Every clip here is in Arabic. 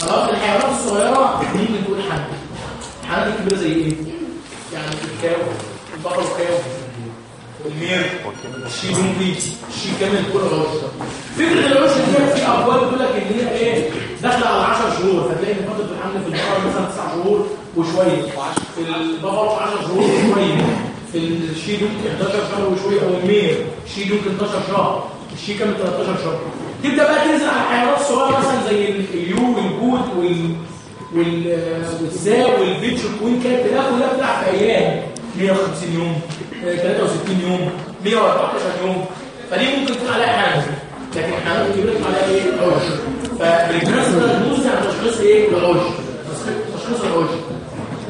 خلاص الحيوانات الصغيرة ممكن تقول حمل الحيوانات الكبيرة زي إيه؟ يعني ال cow البقر ال cow ال mare ال she donkey ال she camel كل العشر فكرة العشر دي في اقوال بتقول لك إن هي إيه؟ داخلة على 10 شهور. فتلاقي إن فتره الحمل في البقر مثلا 9 شهور وشوية. في البقر 10 شهور وشوية. في ال she donkey 11 شهر وشوية أو ال mare ال she donkey 12 شهر. ال she camel 13 شهر. تبدأ بقى تنزل على الحيوانات الصغيره مثلا زي اليو والجود وال وال والزاو والبيتش والكوين كانت تلاقيها كلها بتلعب في أيام. 150 يوم آه، 63 يوم 114 يوم. فدي ممكن تكون عليها حاجة. لكن الحيوانات الكبيره تكون عليها إيه؟ عشر فبالجنس ده ندوس يعني تشخيص إيه؟ العشر تشخيص العشر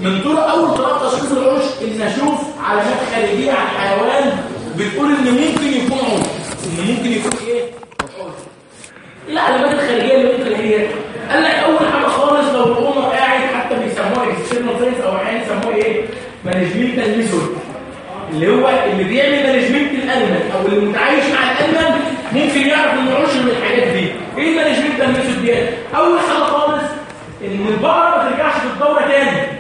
من طرق أول طريقه تشخيص العشر إن أشوف علامات خارجية على الحيوان بتقول إن ممكن يكون عشر إن ممكن يكون إيه؟ إيه العلامات الخارجيه اللي ممكن هي. قال لك أول حاجة خالص لو ال owner قاعد حتى بيسموها external signs أو أحيانا يسموها إيه؟ managemental method اللي هو اللي بيعمل management ال animal أو اللي متعايش مع ال animal ممكن يعرف انه عشر من الحاجات دي. إيه ال managemental method دي؟ أول حاجة خالص إن البقرة ما ترجعش في الدورة تاني.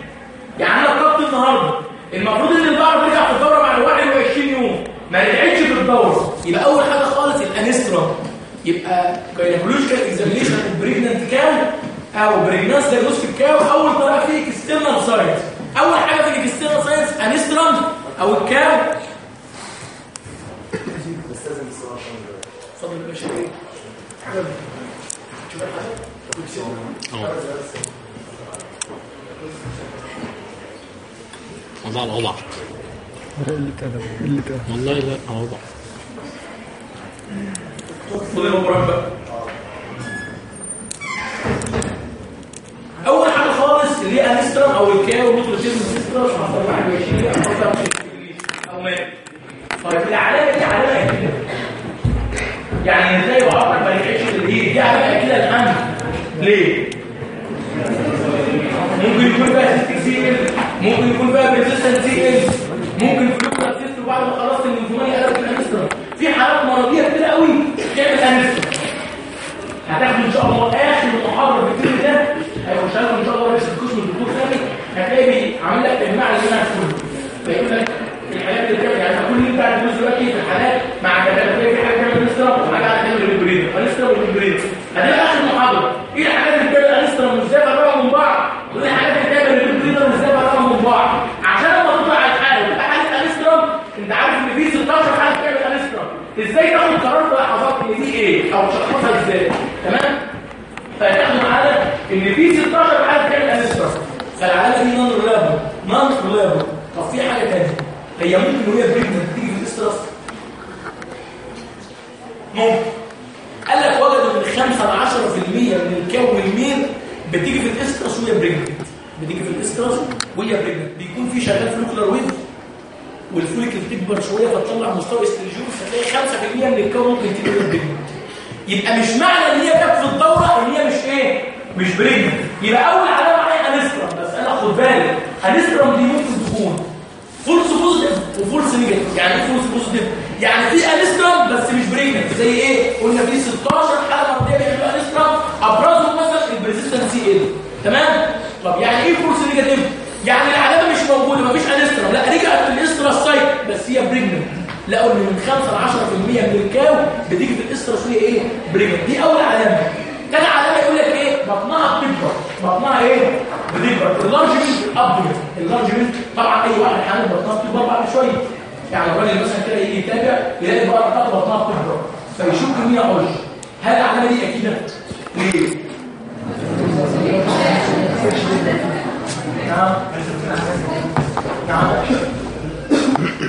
يعني أنا طلبت النهارده. المفروض إن البقره ترجع في الدورة بعد 21 يوم. ما رجعتش في الدورة. يبقى أول حاجة خالص ال anestrum يبقى gynecological examination of pregnant cow أو pregnancy diagnosis cow أول طريقه فيه external signs أول حاجة في ال external signs anestrum of the cow. اتفضل يا باشا. شوف الحاجة. موضوع الوضع والله لا وضع خد المربع أول حاجة خالص اللي هي انسترام أو الكاو ميتروجيزم سيسترام 21 أو أو مات. طيب العلامه دي علامه يعني إزاي بعرف ما رجعتش اللي هي دي علامه كده الحمل ليه؟ ممكن يكون بقى سيكل ممكن بقى بريزيستنت سيكل ممكن فلوكر سيستم بعد ما خلصت الانفلونيا قلبت الانسترام في حالات مرضية كتير قوي. تعمل انسترام هتاخد إن شاء الله آخر محاضرة في الترم ده. هيخش لكم إن شاء الله رئيس القسم الدكتور ثاني هتلاقي عامل لك تجميع للمنهج كله فيقول لك الحاجات اللي يعني كل اللي انت هتدرسه دلوقتي في الحالات مع كتاب في حاجة بتعمل انسترام وحاجه هتعمل ريبريد انسترام وريبريد هتلاقي آخر محاضرة. إيه الحاجات اللي بتعمل anestrum وازاي بفرقهم من بعض وايه الحاجات اللي بتعمل repeat وازاي بفرقهم من بعض عشان لما تطلع على الحاله وتبقى حاله anestrum انت عارف في 16 حاله بتعمل anestrum إزاي تاخد قرار في لحظات إن دي إيه؟ أو تشخصها إزاي؟ تمام؟ فهتاخدوا معانا إن في 16 حاله بتعمل anestrum فالعلامه دي non reliable non reliable طب في حاجة ثانية هي ممكن وهي pregnant تيجي في ال estrus؟ ممكن. قال لك وجدوا إن 5 ل 10% من ال cow وال mare بتيجي في ال estrus وهي pregnant بتيجي في ال estrus وهي pregnant بيكون في شغال follicular wave وال follicle بتكبر شوية فتطلع مستوى استرجيوس هتلاقي 5% من ال cow ممكن وهي pregnant يبقى مش معنى إن هي جت في الدورة إن هي مش إيه؟ مش pregnant يبقى أول علامة عليها anestrum بس. أنا خد بالك anestrum دي ممكن تكون false positive و false negative يعني إيه false positive يعني في anestrum بس مش pregnant زي إيه؟ قلنا في 16 حاله مرضيه بيعملوا anestrum ابرزهم مثلا ال persistent CL تمام طب يعني إيه false negative يعني العلامه مش موجوده مفيش لا رجعت ال estrus cycle بس هي pregnant لقوا ان من 5 ل 10% من ال cow بتيجي في ال estrus وهي إيه؟ pregnant دي أول علامة. تاني علامة يقول لك إيه؟ بطنها بتكبر. بطنها إيه؟ بتكبر. enlargement abdomen اللارجمنت طبعا أي واحد حامل بطنها بتكبر بعد شوية يعني الراجل مثلا كده يجي يتابع يلاقي بقى بطنها بتكبر. فيشك إن هي هل العلامة دي أكيدة؟ ليه؟ نعم. نعم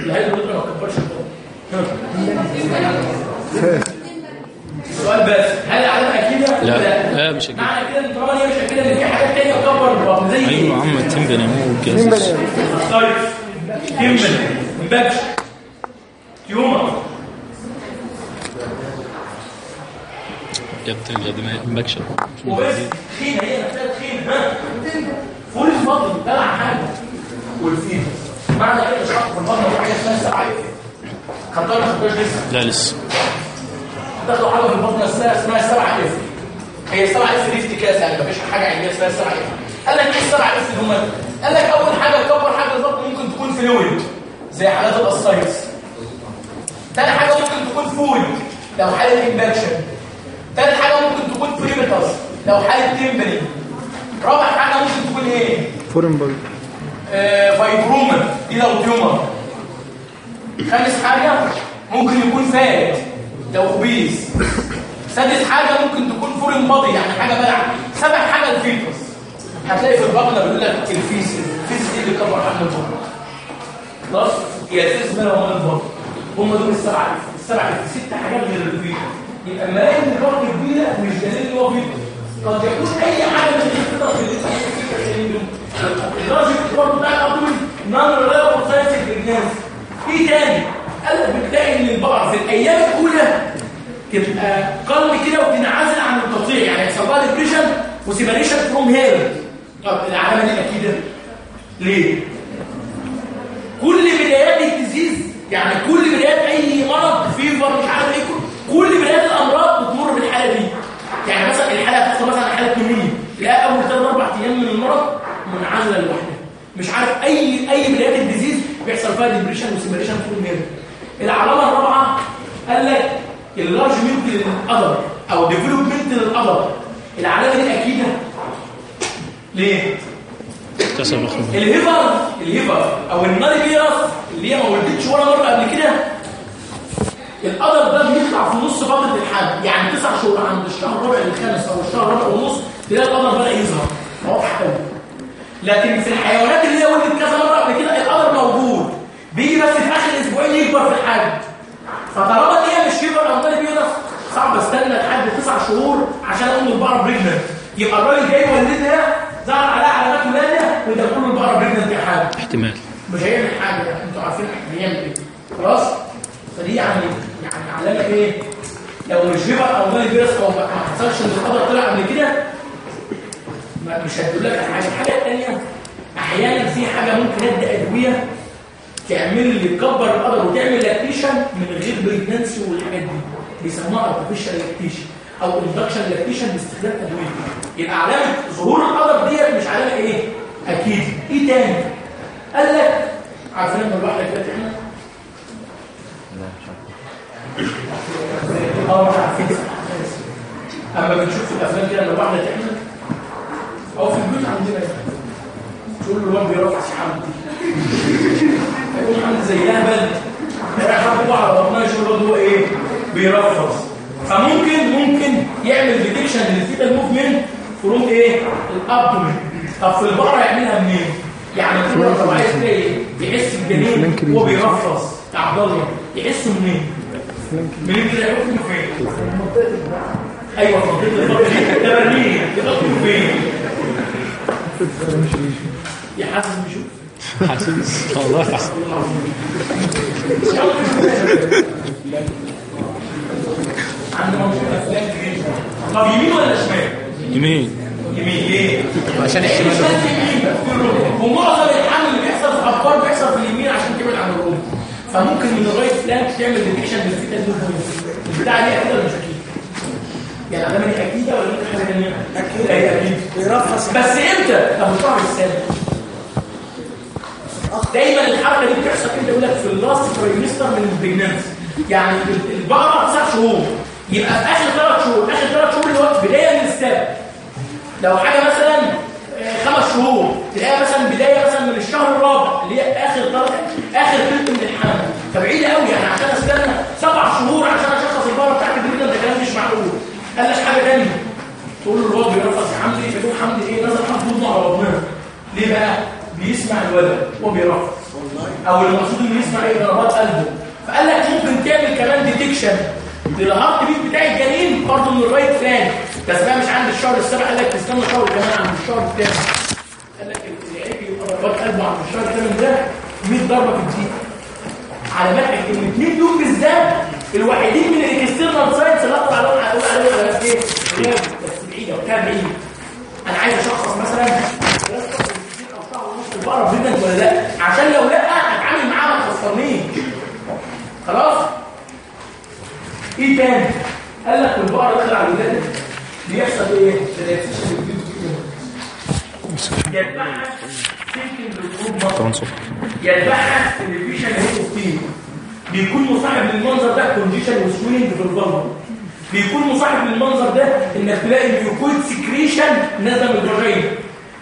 ما تكبرش السؤال بس هل العلامه اكيده لا. لا. مش أكيد معنى كده إن طالما هي مش أكيدة إن في حاجات ثانية تكبر البطن زي أيوة إيه يا عم التمبن مو الجاسوس طيب كمل مبكش تيومر جبت الجدماء مبكشة وبس تخينه هي نفسها تخينه ها؟ فول الفضل بتلع حاجة. والفين معنى كده شرط في في حاجة اسمها سبعه خدتها ولا لسه. لا لسه. دخلوا حاجة في البطن اسمها اسمها 7 اف هي 7 اف دي افتكاس يعني مفيش حاجة علميه اسمها 7 اف قال لك إيه 7 F دي هم قال لك أول حاجة تكبر حاجة البطن ممكن تكون fluid زي حالات ال ascites. تاني حاجة ممكن تكون food لو حالة impaction تالت حاجة ممكن تكون بريمتر لو حالة tympany رابع حاجة ممكن تكون إيه؟ foreign fibroma دي لو tumor خامس حاجة ممكن يكون fat. لو obese سادس حاجة ممكن تكون foreign body يعني حاجة بلع. سابع حاجة ال fetus هتلاقي في البطنة بيقول لك ال fetus ال fetus دي اللي كبر حجم البطن خلاص؟ هي أساس ما هو البطن هم دول السبعه السبعه ست حاجات غير ال fetus يبقى ان البطن كبيره مش دليل إن هو fetus قد يكون أي حاجة من ال fetus اللي الراجل برضه بتاع ال abdomen non reliable signs pregnancy إيه تاني قال بتلاقي ان البقره في الأيام الاولى تبقى قلب كده وتنعزل عن القطيع يعني يحصل لها depression و separation from herd طب العلامه دي أكيد ليه كل بدايات ال disease يعني كل بدايات اي مرض fever مش عارف إيه كل بدايات الامراض بتمر بالحاله دي يعني مثلا الحاله هتحصل مثلا حاله pneumonia تلاقي اول ثلاث أربع أيام من المرض منعزله لوحدها مش عارف أي أي بدايات ال disease بيحصل فيها depression و separation from herd العلامة الرابعة قال لك enlargement لل udder أو development لل udder العلامة دي أكيدة. ليه؟ ال heifer ال heifer أو ال nulliparous اللي هي ما ولدتش ولا مرة قبل كده. ال udder ده بيطلع في نص فتره الحمل يعني تسع شهور عند الشهر الرابع الخامس أو الشهر الرابع ونص تلاقي ال udder بدأ يظهر. واضح قوي لكن في الحيوانات اللي هي ولدت كذا مرة قبل كده ال udder موجود. بيجي بس في آخر أسبوعين يكبر في الحجم فطالما إن هي مش أو nulliparous صعب أستنى لحد تسع شهور عشان أقول البقره pregnant يبقى الراجل جاي يولدها ظهر عليها علامات ولاده وده كله البقره pregnant يا حاجة احتمال. مش هيعمل حاجة أنتوا عارفين هيعمل إيه خلاص؟ فدي يعني يعني علامة إيه؟ لو مش heifer أو nulliparous أو ما حصلش إن ال udder طلع قبل كده مش هتقول لك حاجة. الحاجة الثانية أحيانا في حاجة ممكن ادي أدوية تعمل لي تكبر ال udder وتعمل lactation من غير pregnancy والحاجات دي. بيسموها artificial lactation أو induction lactation باستخدام أدوية. يبقى علامة ظهور ال udder ديت مش علامة إيه؟ أكيد. إيه تاني؟ قال لك عارفين إن الواحده كده إحنا آه مش عارفين أما بنشوف في الأفلام كده ان الواحده تحمل أو في البيوت عندنا. تقول له الواد بيرفس حمد يقول حمد زيها بلد رايح حاطط على بطنها يشوف الواد هو إيه؟ بيرفس فممكن ممكن يعمل detection لل fetal movement from إيه؟ ال abdomen. طب في البقرة يعملها منين؟ يعني لو عايز إيه؟ يحس الجنين وهو بيرفس يا عبد الله يحسه منين؟ منين كده؟ يحطه فين؟ أيوه منطقه البطن ده برميل فين؟ بيشوف حاسس والله حاسس افلام كبيره طب يمين ولا شمال؟ يمين يمين ليه؟ عشان الشمال ومعظم الحمل اللي بيحصل في الابقار بيحصل في اليمين عشان تبعد عن ال rumen فممكن من ال right flank تعمل detection لل fetal movement البتاعه دي أكيد ولا مش أكيد؟ يعني العلامه دي اكيده ولا ممكن حاجة ثانية؟ أكيد هي أكيد بس إمتى؟ طب الشهر السابع دايما الحركة دي بتحصل كده يقول لك في ال last trimester من ال pregnancy يعني البقره تسع شهور. يبقى في آخر ثلاث شهور. آخر ثلاث شهور اللي هو بداية من السابع لو حاجة مثلا آه، خمس شهور. تلاقيها مثلا بداية مثلا من الشهر الرابع اللي هي آخر ثلاث آخر ثلث من الحمل فبعيدة قوي يعني عشان أستنى سبع شهور عشان أشخص البقرة بتاعتي دي ده كلام مش معقول. قال لك حاجة ثانية تقول له الواد بيرفض حمل إيه؟ فتقول حمل إيه؟ نزل بطنه على بطنها ليه بقى؟ بيسمع الولد وهو بيرفض أو المقصود انه يسمع إيه ضربات قلبه فقال لك ممكن تعمل كمان ديتكشن لل heart beat بتاع الجنين برضه من ال right flank بس بقى مش عند الشهر السابع قال لك تستنى شهر كمان عند الشهر الثامن قال لك العيب يبقى ضربات قلبه عند الشهر الثامن ده 100 ضربه في الدقيقه خلي بالك الاثنين دول بالذات الوحيدين من ال external signs اللي أقدر أقول عليهم إيه بس بعيده وبتاع بعيد أنا عايز اشخص مثلا البقره pregnant ولا لا؟ عشان لو لا هتعامل معاها ما تخسرنيش. خلاص؟ إيه تاني؟ قال لك البقرة داخل على الولادة. بيحصل إيه؟ بالجروب طبعا صوت يتبعها الفيشن بيكون مصاحب للمنظر ده كونديشن وسوينج في الفالفا بيكون مصاحب للمنظر ده إنك تلاقي بيكون سكريشن نازل من الفاجينا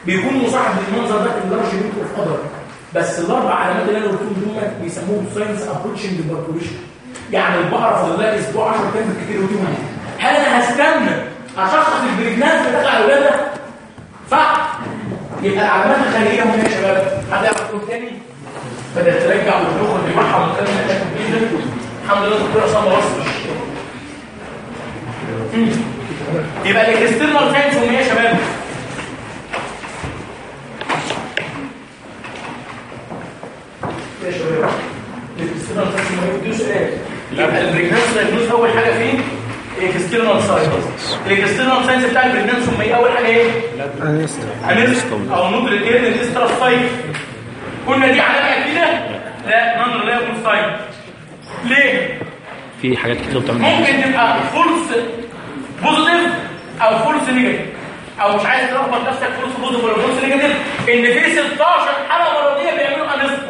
بيكون مصاحب للمنظر ده اللارج ميكرو في قدر. بس الأربع علامات اللي أنا قلتهم دول بيسموهم signs approaching بال parturition يعني البقره فاضل لها أسبوع 10 أيام بالكتير وديهم هل أنا هستنى أشخص ال pregnancy بتاع الولادة؟ صح يبقى العلامات الخارجية هم يا شباب. حد يعرف يقول تاني؟ بدأت ترجع وتخرج بمعها وكلام الحمد لله الدكتور عصام ما وصلش. يبقى ال external signs هم يا شباب. يا شباب ال external signs هم بدون سؤال يبقى ال pregnancy diagnosis أول حاجة فيه ال external signs ال external signs بتاع ال pregnancy هم إيه؟ أول حاجة إيه؟ anestrus أو non return ال estrus cycle قلنا دي علامه كده لا non reliable sign ليه؟ في حاجات كتير بتعمل. ممكن تبقى false positive أو false negative أو مش عايز تلخبط نفسك false positive ولا false negative إن في 16 حالة مرضية بيعملوا انست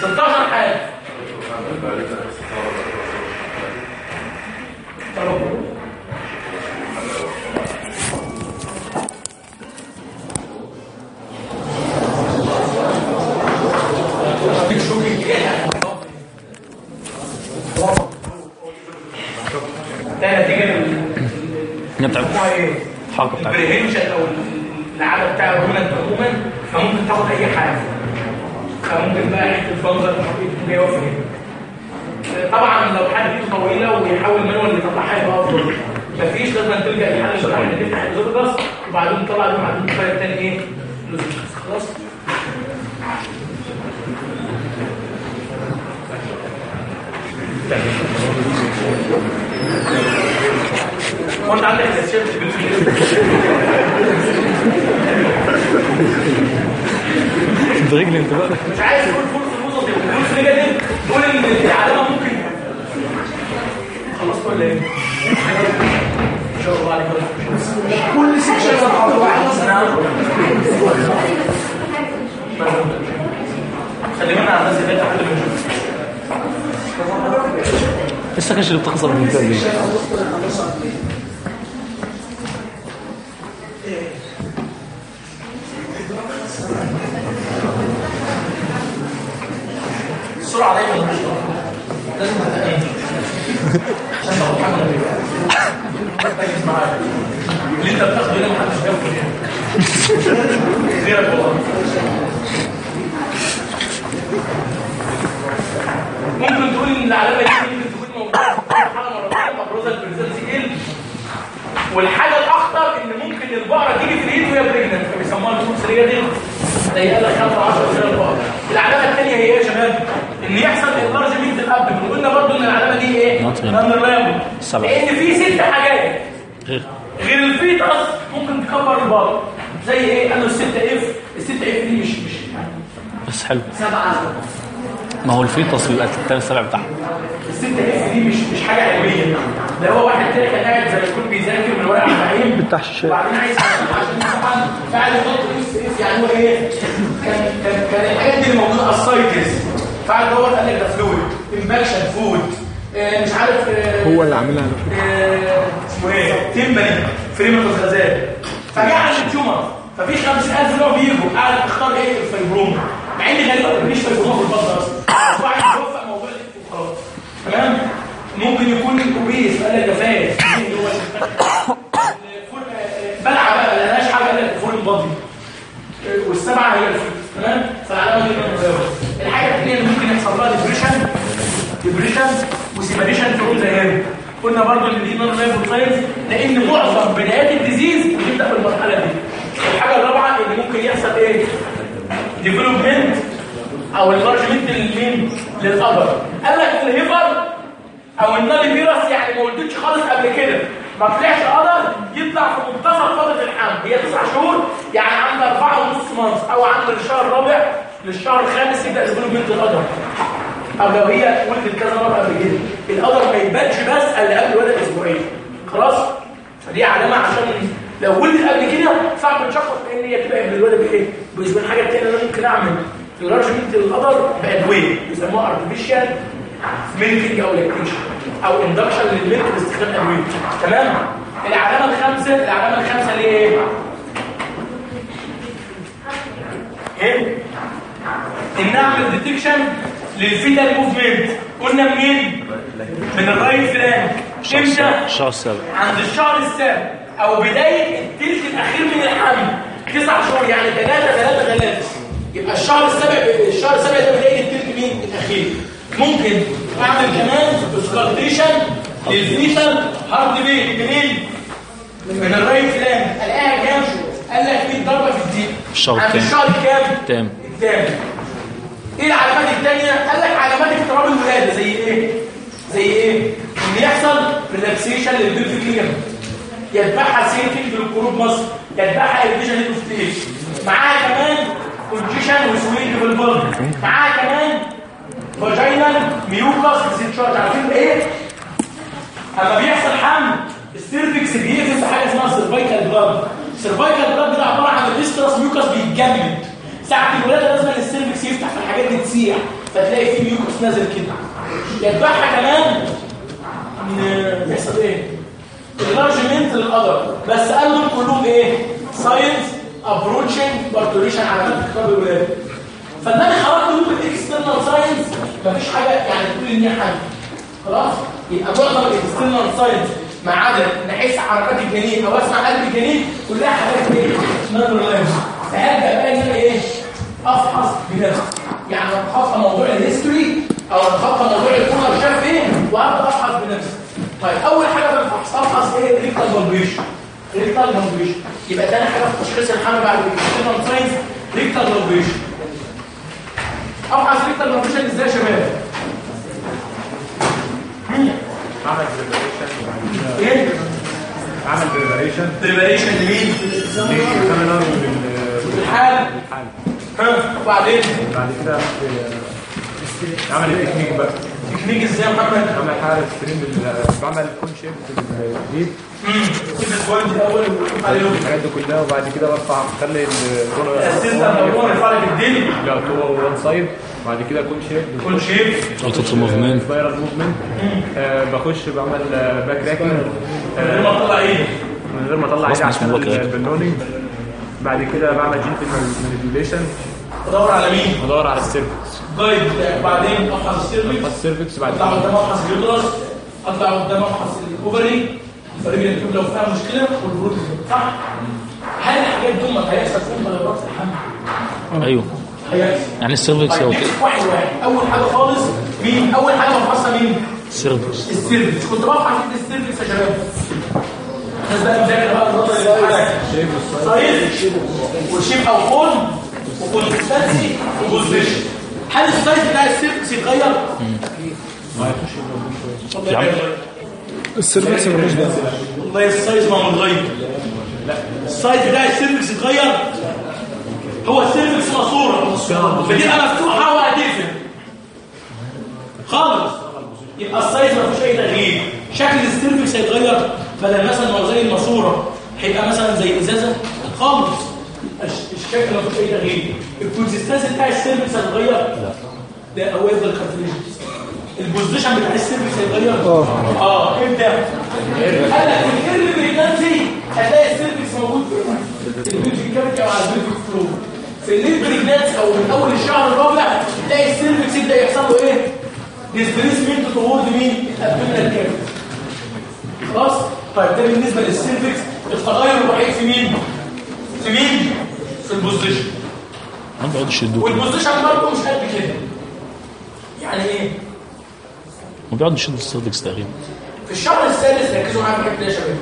16 حاله ده؟ الحركه بتاعتها البريهنشن أو العدد بتاع الهرمونات عموما فممكن تاخد أي حاجة. فممكن بقى حتة ممكن يوفي. هنا طبعا لو حد ايده طويلة ويحاول مانوال يطلعها يبقى افضل مفيش لازم تلجأ لحل ان تفتح الزوجس وبعدين تطلع دي وبعدين تطلع الثاني إيه؟ خلاص. وانت عندك الاشياء انت بقى. مش عايز تقول false positive false negative تقول ان العلامه ممكن. خلاص ولا إيه؟ ان شاء الله عليك. كل section خلي بالنا على الناس اللي من لسه كانش اللي بتخسر من الكتاب دي السرعه دايما ممكن تقول إن العلامه دي ممكن تكون موجودة في حالة مرضيه مبروزه البريزنسي إل. والحاجة الأخطر إن ممكن البقرة تيجي في الإيد وهي بريجننت فبيسموها الفوكسريه دي. زي قال لك 5 10 سنه البقره العلامه الثانية هي إيه يا شباب؟ إن يحصل انلارجمنت الاب قلنا برضو إن العلامة دي إيه؟ سبعة. لأن في ست حاجات. غير. غير الفيتس ممكن تكبر البقره زي إيه؟ قالوا الست إف الست إف دي مش مش بس حلو. سبعة. ما هو الفيتس بيبقى التاني السبع بتاعها. الست إف دي مش مش حاجة علمية. ده هو واحد تاني كان قاعد زي ما يكون بيذاكر من ورقه على العين. بتاع الشاشة. وبعدين عايز عشان طبعا قاعد يحط اس اس يعني هو إيه؟ كان كان كان الحاجات دي اللي موجودة اسايتس فقعد يدور قال لك ده فلويد امباكشن فود مش عارف آه، هو اللي عاملها. على. آه، اسمه إيه؟ تمبري فريمة الغازات فجاء عند التيومر ففي 50000 نوع بيجوا. قاعد تختار إيه؟ الفيبروم مع ان غالبا مفيش فيبروم في البطن أصلا هو عايز يوفق موضوع وخلاص تمام؟ ممكن يكون اوبيس قال لك ده فاس اللي هو الفول- آه، بلعة بقى. ما لهاش حاجة قال لك فول بادي والسبعة هي الفيت تمام؟ فالعلامه دي متزاوجه الحاجة الثانية اللي ممكن يحصل لها ديبريشن ديبريشن وسيبريشن فروم ذا هيد قلنا برضو إن دي non reliable signs لأن معظم بدايات ال disease بتبدأ بالمرحله دي. الحاجة الرابعة إن ممكن يحصل إيه؟ development أو enlargement للمين؟ لل udder قال لك ال heifer أو ال nulliparous يعني ما ولدتش خالص قبل كده. ما طلعش udder يطلع في منتصف فتره الحمل هي تسع شهور يعني عند أربعة ونص months أو عند الشهر الرابع. للشهر الخامس يبدأ development ال udder. اغلبيه ولدت كذا مرة قبل كده. ال udder ما يبانش بس إلا قبل ولا أسبوعين. خلاص؟ فدي علامة عشان لو ولدت قبل كده صعب تشخص ان هي تبقى قبل الولد بإيه؟ بأسبوعين. حاجة تانية أنا ممكن أعمل. enlargement ال udder بأدوية. بيسموها artificial milking أو lactation أو induction لل milk باستخدام أدوية. تمام؟ العلامه الخامسة العلامه الخامسة اللي هي إيه؟ إيه؟ ان اعمل detection لل fetal movement. قلنا منين؟ من ال right flank إمتى؟ الشهر السابع عند الشهر السابع أو بداية الثلث الأخير من الحمل تسع شهور يعني ثلاثة ثلاثة ثلاثة. يبقى الشهر السابع الشهر السابع ده بداية الثلث مين؟ الأخير. ممكن اعمل كمان auscultation لل fetal heart beat منين؟ من الرايت فلان. الاقيها كام قال لك في ضربة في الدين. الشهر عند الكام؟ الشهر كام تام. الثامن إيه العلامات الثانية قال لك علامات اضطراب الولادة. زي إيه؟ زي إيه؟ إن يحصل ريلاكسيشن للبيلفيك ليجمنت يتبعها في القلوب مصر. يتبعها ارتيشن للتفتيش معاها كمان كونجيشن وسوينج في البلد معاها كمان فاجينال ميوكاس ديسنشارج عارفين إيه؟ اما بيحصل حمل ال cervix بيقفل بحاجه اسمها cervical plug ال cervical plug ده عبارة عن ال estrus mucus بيتجمد. ساعة الولادة لازم ال cervix يفتح فالحاجات دي تسيح فتلاقي فيه mucus نازل كده. يتبعها كمان ان يحصل إيه؟ enlargement لل udder بس قال دول كلهم إيه؟ signs approaching parturition علامات اقتراب الولادة. فالنبي خرجت من ال external signs مفيش حاجة يعني تقول إن هي حاجة. خلاص؟ يبقى معظم ال external signs ما عدا نحس حركات الجنين. أو أسمع قلب الجنين. كلها حاجات إيه؟ unreliable فهبدا بقى ان أنا إيه؟ أفحص بنفسي. يعني اتخطى موضوع ال history أو اتخطى موضوع الكولر شاف إيه وأبدأ أفحص بنفسي. طيب أول حاجة بفحص أفحص إيه؟ rectal palpation rectal palpation يبقى تاني حاجة في تشخيص الحمل بعد ال external signs ريكتال بالبيشن أفحص ريكتال بالبيشن إزاي يا شباب؟ عمل بريباريشن إيه؟ عمل بريباريشن بريباريشن لمين للسيمينار الحال. ها وبعدين؟ بعد كده آه، عمل التكنيك بقى. تكنيك إزاي يا محمد؟ عمل حاله ستريم بعمل كون شيب في الجديد. كيف السؤال الأول الحاجات دي كلها وبعد كده برفع بخلي هو الفرق الدين لا هو وان سايد بعد كده كون شيب كل شيء. اوتو موفمنت سبايرال موفمنت بخش بعمل باك راكنج من ما طلع إيه من غير ما أطلع إيدي عشان مبكر. بعد كده بعمل جنتل مانيبيوليشن بدور على مين؟ بدور على السيرفكس جايد بتاعك بعدين افحص السيرفكس السيرفكس بعد أطلع كده. قدام افحص اليوترس أطلع قدام افحص ال ovary. الفريق اللي لو فيها مشكلة والبروتين صح هل الحاجات دول ما هيحصل فيهم تغيرات في الحمل؟ أيوه. هيحصل. يعني ال cervix طيب نمسك واحد واحد. أول حاجة خالص مين؟ أول حاجة بفحصها مين؟ ال cervix ال cervix كنت بفحص ال cervix يا شباب. وال shape أو form و consistency و position هل ال size بتاع ال cervix يتغير؟ ال cervix ملوش دعوه والله ال size ما متغير ال size بتاع ال cervix يتغير هو ال cervix ماسوره بتبقى مفتوحه وهتقفل خالص يبقى ال size ما فيهوش اي تغيير شكل ال cervix هيتغير بدل مثلا ما هو زي الماسورة هيبقى مثلا زي إزازة خالص. الش- الشكل ما فيهوش أي تغيير؟ ال consistency بتاع ال cervix هيتغير؟ لا. ده هو يفضل cartilaginous ال position بتاع ال cervix هيتغير؟ آه آه إمتى؟ قال لك ال early pregnancy هتلاقي ال cervix موجود فين ال pelvic cavity أو على ال pelvic floor في ال late pregnancy أو من أول الشهر الرابع تلاقي ال cervix يبدأ يحصل له إيه؟ displacement toward مين؟ ال abdominal cavity خلاص؟ طيب ده بالنسبة لل cervix التغير الوحيد في مين؟ في مين؟ في ال position. ما بيقعدوا يشدوه وال position برضه مش قد كده. يعني إيه؟ ما بيقعدوا يشدوا ال cervix تقريبا. في الشهر السادس ركزوا معايا في الحته دي يا شباب.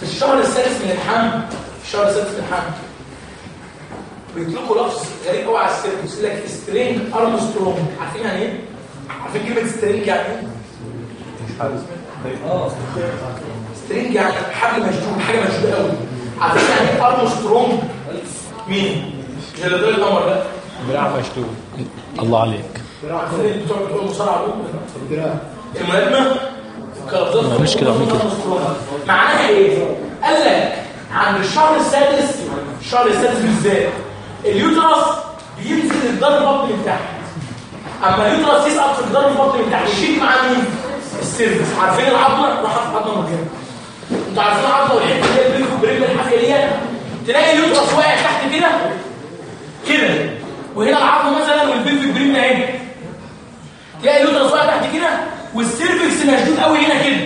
في الشهر السادس من الحمل في الشهر السادس من الحمل بيطلقوا لفظ غريب قوي على ال cervix يقول لك string armstrong عارفين يعني إيه؟ عارفين كلمة سترينج يعني إيه؟ سترينج يعني حبل مشدود حاجة مشدوده قوي. عارفين يعني إيه أرمسترونج؟ مين؟ جلدول القمر ده. دراع مشدود. الله عليك. كارزات ما مش كده، عاملين كده. معناها إيه؟ قال لك عند الشهر السادس الشهر السادس بالذات اليوترس بينزل الضرب بطن من تحت. أما اليوترس يسقط في الجدار البطني من تحت يشيل مع مين؟ السيرفس. عارفين العظمه راح في عظمه مكانها أنتوا عارفين العظمه والحته اللي هي بينكم برجل الحافيه ديت تلاقي اليوترس واقع تحت كده كده وهنا العظمه مثلا والبلفيك بريم اهي تلاقي اليوترس واقع تحت كده والسيرفكس مشدود قوي هنا كده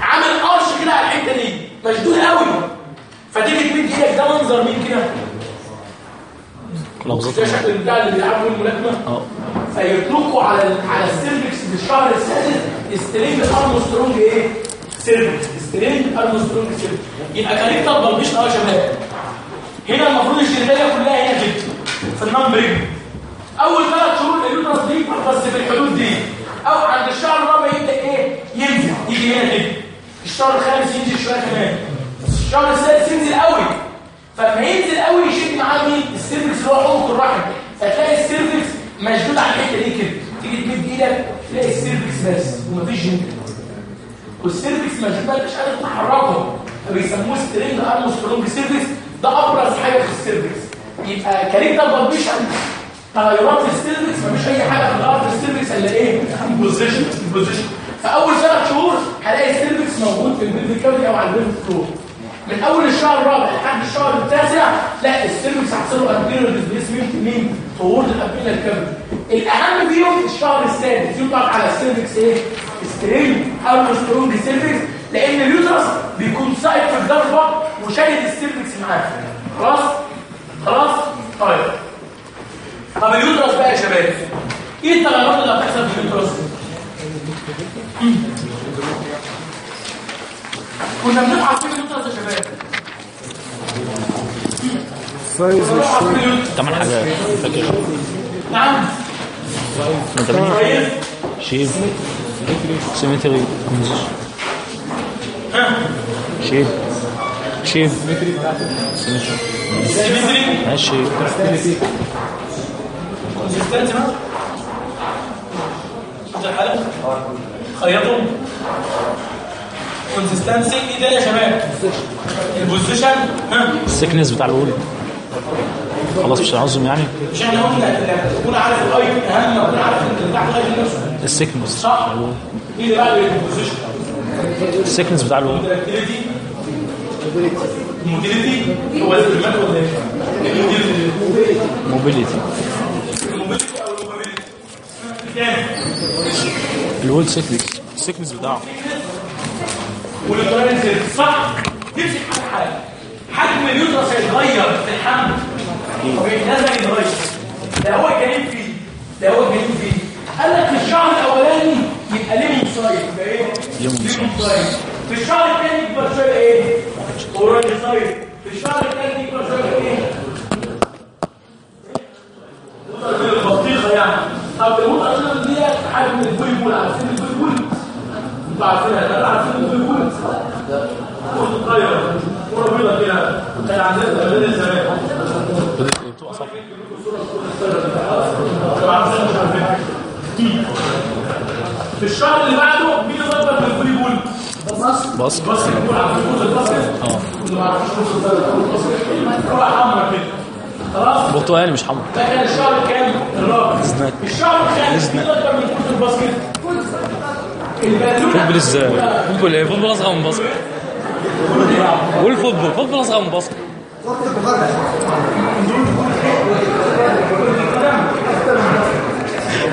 عامل قرش كده على الحته دي مشدود قوي فتيجي تمد إيدك ده منظر مين كده لحظات ده شكل بتاع اللي بيلعبوا الملاكمه آه فيطلقوا على ال- على السيرفكس في الشهر السادس سترينج ارمسترونج إيه سيرفكس ارمسترونج سيرفكس يبقى كاريك طبل مش آه يا شباب. هنا المفروض الشريطيه كلها هنا كده في النمبر رجل أول ثلاث شهور اليوترس دي بس في الحدود دي. أو عند الشهر الرابع يبدأ إيه؟ ينزل يجي هنا كده الشهر الخامس ينزل شوية كمان. الشهر السادس ينزل قوي. فلما ينزل قوي يشد معاه مين؟ ال cervix اللي هو حوض الرحم. فتلاقي ال cervix مشدود على الحتة دي كده. تيجي تمد إيدك تلاقي ال cervix بس. ومفيش جنب وال cervix مشدود بقى مش قادر تحركه فبيسموه string armstrong cervix ده أبرز حاجة في ال cervix يبقى character palpation تغيرات في ال cervix مفيش أي حاجة تغير في ال cervix إلا إيه؟ ال position ال position فاول ثلاث شهور هلاقي ال cervix موجود في ال pelvic cavity أو على ال pelvic floor من أول الشهر الرابع لحد الشهر التاسع لا ال cervix هيحصل له anterior displacement مين؟ toward ال abdominal cavity الأهم فيهم الشهر السادس يطلق على ال cervix إيه؟ string armstrong cervix لأن ال uterus بيكون ساقط في الضربة وشايل ال cervix معاه. خلاص؟ خلاص؟ طيب. طب ال uterus بقى يا شباب إيه التغيرات اللي هتحصل في ال uterus؟ كنا بنبحث في ال uterus يا شباب size ثمان حاجات. فاكر نعم shape. symmetry. shape. shape. symmetry. سيمتري. ماشي كونسيستنت بقى كونسيستنسي إيه ده يا شباب؟ البوزيشن ها؟ السكنس بتاع الأول خلاص مش هنعظم يعني. مش إحنا قلنا تكون عارف الاي أهم تكون عارف انت تحت الاي نفسه السكنس صح؟ إيه اللي بعد البوزيشن السكنس بتاع الاكتيفيتي الموديليتي هو الكلمات ولا إيه؟ الموديليتي موبيليتي الموبيليتي أو الموبيليتي تاني بتاعه والترانز صح تمسك حاجة. حاجة حجم اليوترس هيتغير في الحمل لازم يتغير ده هو الجنين فيه. ده هو الجنين فيه. قال لك في الشهر الأولاني يبقى lemon size يبقى إيه؟ ليمون في الشهر الثاني يكبر شوية إيه؟ orange size في الشهر الثاني يكبر شوية إيه؟ البطيخه يعني. طب المطقه دي حجم ال volleyball عارفين ال volleyball أنتوا عارفينها لا عارفين ال volleyball بيضة كده كان عندنا زمان زمان بتبقى صح في الشهر اللي بعده مين في الفولي بول؟ على الفوز الباسكت آه خلاص برتقالي مش حمر ده كان الشهر الكام؟ الرابع. الشهر الخامس مين ضرب من فوز الباسكت؟ فوتبول إزاي؟ فوتبول إيه؟ فوتبول اصغر من باسكت وال football football اصغر من basket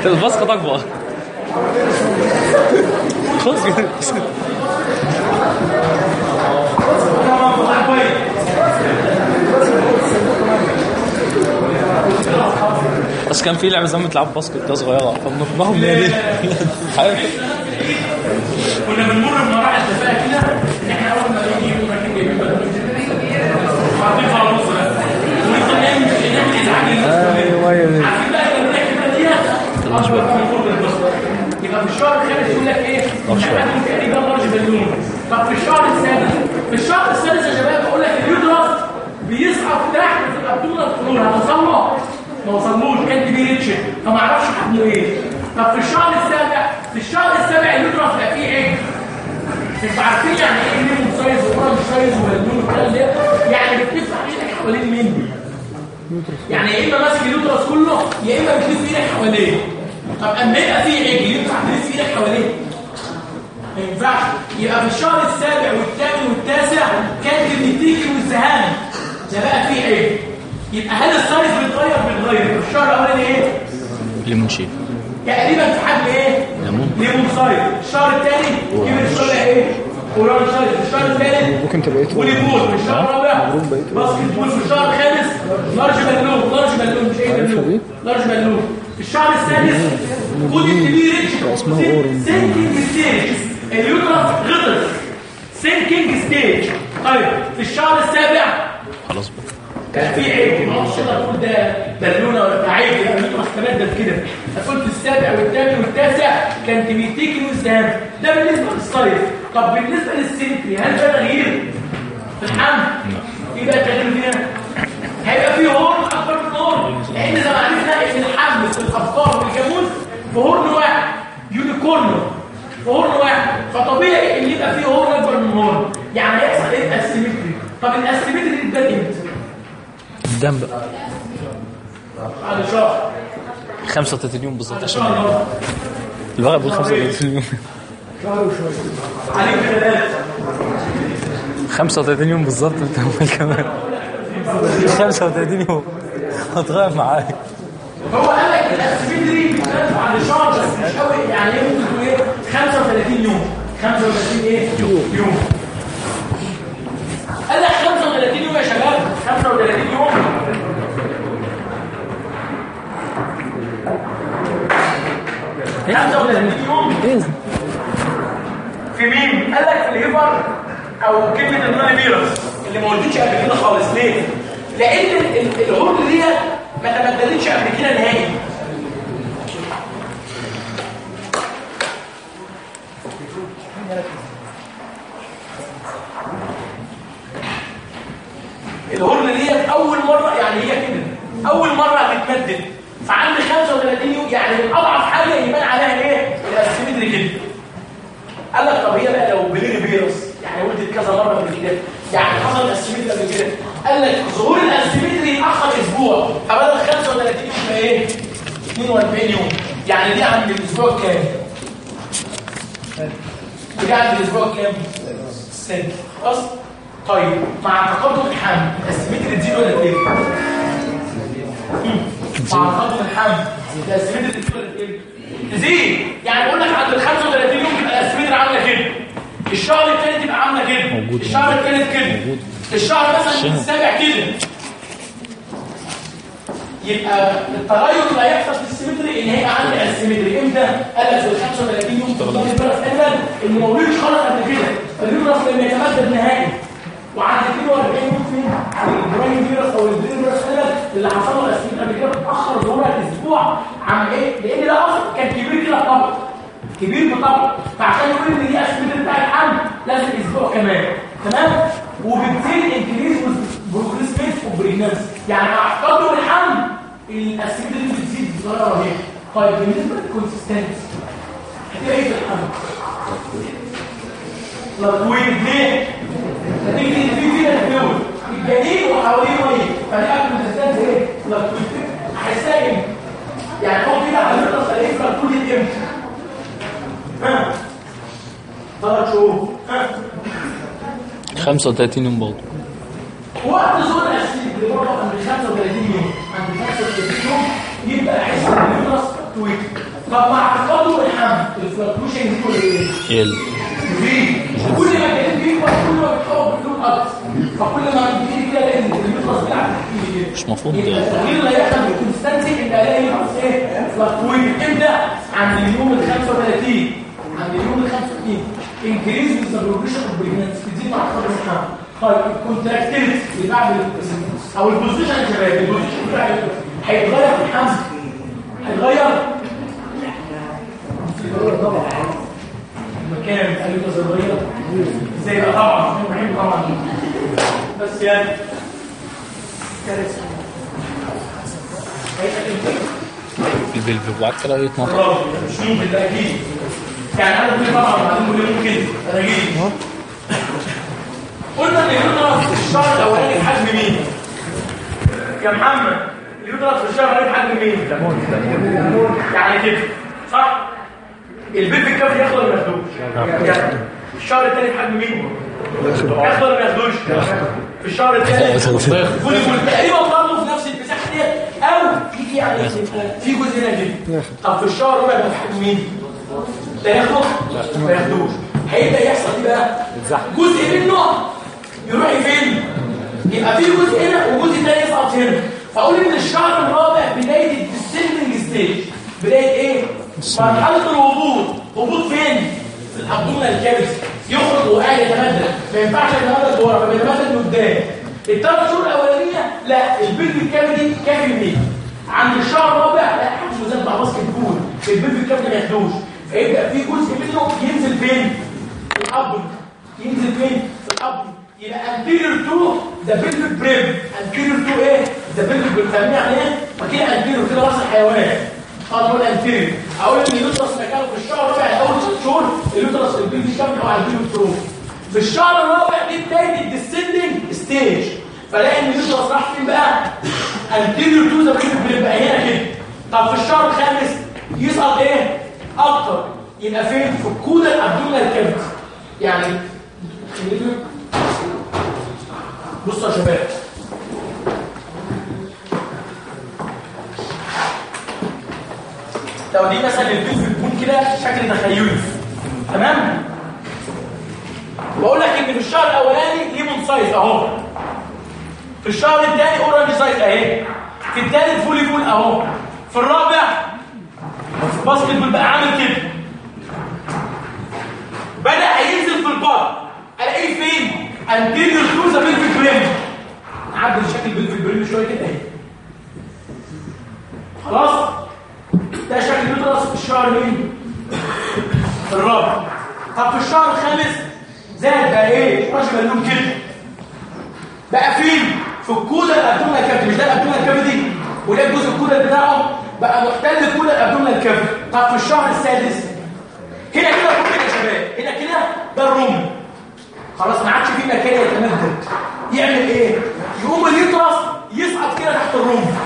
ال basket اكبر خلاص كده بس كان في لعبة زمان بتلعب basket ده صغيرة. فبنفهمهم ليه حاجة كنا بنمر بمراحل تفاهه كده إن إحنا أول ما نيجي يوم راكبين جايبين حاطين خلاص بقى. ونفضل نعمل نعمل ازعاج أيوه أيوه. عارفين بقى لما بنعمل كده؟ دي مش بقى. يبقى في الشهر الخامس يقول لك إيه؟ بقى. إحنا تقريبا large balloon طب في الشهر السادس؟ في الشهر السادس يا شباب بقول لك ال uterus بيسقط تحت في ال abdominal هتوصل له ما وصلوش. كان كبير فما أعرفش حجمه إيه. طب في الشهر السابع في الشهر السابع ال uterus بقى فيه إيه؟ أنتوا عارفين يعني إيه؟ lemon size و orange size و balloon والكلام ده. يعني بتلف إيدك حوالين مين؟ يعني يا إما ماسك ال uterus كله يا إما بتلف إيدك حواليه. طب أما يبقى في عجل ينفع تلف إيدك حواليه. ما ينفعش. يبقى في الشهر السابع والثامن والتاسع كانت النتيجه والزهام ده بقى في عجل يبقى هل ال size بيتغير؟ بيتغير. الشهر الأولاني إيه؟ lemon shape تقريبا في حجم إيه؟ ليمون. الشهر الثاني كبر شوية إيه؟ orange size الشهر الثالث ممكن تبقيته volleyball في الشهر الرابع. basketball في الشهر الخامس large balloon large balloon مش إيه؟ balloon؟ large balloon في الشهر السادس خد الكبير. sinking stage. ال uterus غطس. sinking stage. طيب في الشهر السابع كان في عجل ما أعرفش أقدر أقول ده بالونه ولا ده عجل؟ يبقى ال uterus تمدد كده. فقلت السابع والثامن والتاسع كان بيديك والزهام ده بالنسبة لل size. طب بالنسبة لل symmetry هل ده تغيير؟ في الحمل يبقى التغيير فيها هيبقى فيه horn أكبر من horn لأن ما عرفنا ان الحمل في الابقار والجاموس في horn واحد. unicorn في horn واحد. فطبيعي إن يبقى فيه horn أكبر من horn يعني يحصل إيه؟ ال asymmetry. طب ال asymmetry تبان إمتى؟ قدام بقى بعد شهر 35 يوم. بالظبط عشان الورق بيقول 35 يوم. عليك ثلاثة 35 يوم بالظبط أنت كمان. 35 يوم. هتغير معاك هو قال لك ال asymmetry بتبان بعد شهر بس مش قوي يعني إيه ممكن تقول إيه 35 يوم 35 إيه؟ يوم. قال لك 35 يوم يا شباب. 35 يوم في مين؟ قال لك في ال heifer أو كلمة ال nulliparous اللي ما قلتش قبل كده خالص ليه؟ لأن ال- ال- الهرد دي ما تبدلتش قبل كده نهائي الهرن ديت أول مرة يعني هي كده. أول مرة هتتمدد. فعند 35 يوم يعني أضعف حاجة يبان عليها إيه؟ الاسيمتري كده قال لك طب هي بقى لو pluriparous يعني قلت كذا مرة قبل كده يعني حصل asymmetry قبل كده. قال لك ظهور ال asymmetry يتاخر أسبوع. فبدل 35 يوم يبقى إيه؟ 42 يوم. يعني دي عند الأسبوع الكام دي عند الأسبوع الكام السادس خلاص؟ طيب مع تقدم الحمل ال asymmetry تزيد ولا تقل مع تقدم الحمل ال asymmetry تزيد ولا تقل تزيد يعني أقول لك عند ال 35 يوم تبقى ال asymmetry عاملة كده. الشهر الثالث تبقى عاملة كده. الشهر الثالث كده. الشهر مثلا. السابع كده. يبقى التغير اللي هيحصل في ال symmetry ان هيبقى عندي asymmetry إمتى؟ قال لك في ال 35 يوم. تفضل ما ولدش خالص قبل كده. الفيروس لما يتمدد نهائي. وعند 42 يوم فين؟ ال primiparous أو ال pluriparous اللي حصل له قبل كده اتاخر ظهورها أسبوع عن إيه؟ لأن ده أصلا كان كبير كده طبعا كبير بطبع فعشان يقول إن دي asymmetry بتاع الحمل لازم أسبوع كمان تمام؟ وبتزيد increase progress rate يعني مع تقدم الحمل ال asymmetry دي بتزيد بطريقة رهيبة طيب بالنسبة لل consistency هتبقى إيه في الحمل؟ لطويل ليه؟ نتيجه ان في وحواليه إيه؟ يعني كده إمتى؟ شهور ها؟ 35 يوم برضه وقت ظهور الاسيد اللي برضه عند 35 يوم عند 35 يوم يبقى احس ان تويك طب مع الحمل ولا إيه؟ ما كل ما فكل ما مش يبقى التغيير بال consistency ان الاقي إيه؟ عند اليوم ال 35 عند اليوم ال 35 increase progression of pregnancy بتزيد مع تقدم الحمل طيب ال contractility اللي بعد أو ال position يا ال position بتاع هيتغير في الحمل هيتغير مكان اليوترس هيتغير إزاي بقى طبعا مهم طبعا. بس يعني. الفلفل وبعد كده برافو مش ممكن ده أكيد. يعني أنا كل طبعا بعدين كل يوم كده أنا جيت. قلنا إن اليوترس الشهر الأولاني بحجم مين؟ يا محمد اليوترس في الشهر عليه حجم مين؟ يعني كده صح؟ البيبي الكافي ياخد ولا ما ياخدوش الشهر الثاني حجم مين ياخد ولا ما ياخدوش في الشهر الثاني. كل كل تقريبا برضه في نفس المساحة دي أو في يعني في جزء هنا كده طب في الشهر الرابع ده حجم مين ده ما ياخدوش هيبدا يحصل إيه بقى؟ جزء منه يروح فين يبقى في جزء هنا وجزء تاني يسقط هنا. فأقول إن الشهر الرابع بداية ال descending stage بداية إيه؟ مرحله الهبوط هبوط فين؟ في ال abdominal cavity يخرج وقاعد يتمدد ما ينفعش يتمدد لورا فبيتمدد لقدام. الثلاث شهور الأولانية لا ال pelvic cavity كافي منين؟ عند الشهر الرابع لا حجمه زي بتاع basketball ال pelvic cavity ما ياخدوش. فيبدأ في جزء منه ينزل فين؟ في ال abdomen ينزل فين؟ في ال abdomen يبقى anterior to the pelvic brim anterior to إيه؟ the pelvic brim فاهمين يعني إيه؟ فكده anterior كده رأس الحيوان. آه نقول anterior أقول إن ال uterus مكانه في الشهر الرابع اول ست شهور ال uterus ال pelvic cavity أو anterior to في الشهر الرابع دي بدايه ال descending stage فلاقي إن ال uterus راح فين بقى؟ to the pelvic brim بقى هنا كده. طب في الشهر الخامس يسقط إيه؟ أكتر. يبقى فين؟ في ال caudal abdominal cavity يعني بصوا يا شباب. لو دي مثلا البيت بتكون كده شكل تخيلي. تمام؟ بقول لك إن في الشهر الأولاني lemon size أهو. في الشهر الثاني orange size أهي. في الثالث volleyball أهو. في الرابع basketball بقى عامل كده. بدأ هينزل في البطن ألاقيه فين؟ anterior to the pelvic brim نعدل شكل ال pelvic brim شوية كده أهي. خلاص؟ ده شكل ال uterus في الشهر مين الرابع طب في الشهر الخامس زاد بقى إيه ماشي balloon كده بقى فين في ال caudal abdominal cavity مش ده ال abdominal cavity وده الجزء ال caudal بتاعه بقى محتل ال caudal abdominal cavity طب في الشهر السادس هنا كده ال rumen يا شباب هنا كده ده ال rumen خلاص ما عادش فيه مكان يتمدد يعمل إيه يقوم ال uterus يصعد كده تحت ال rumen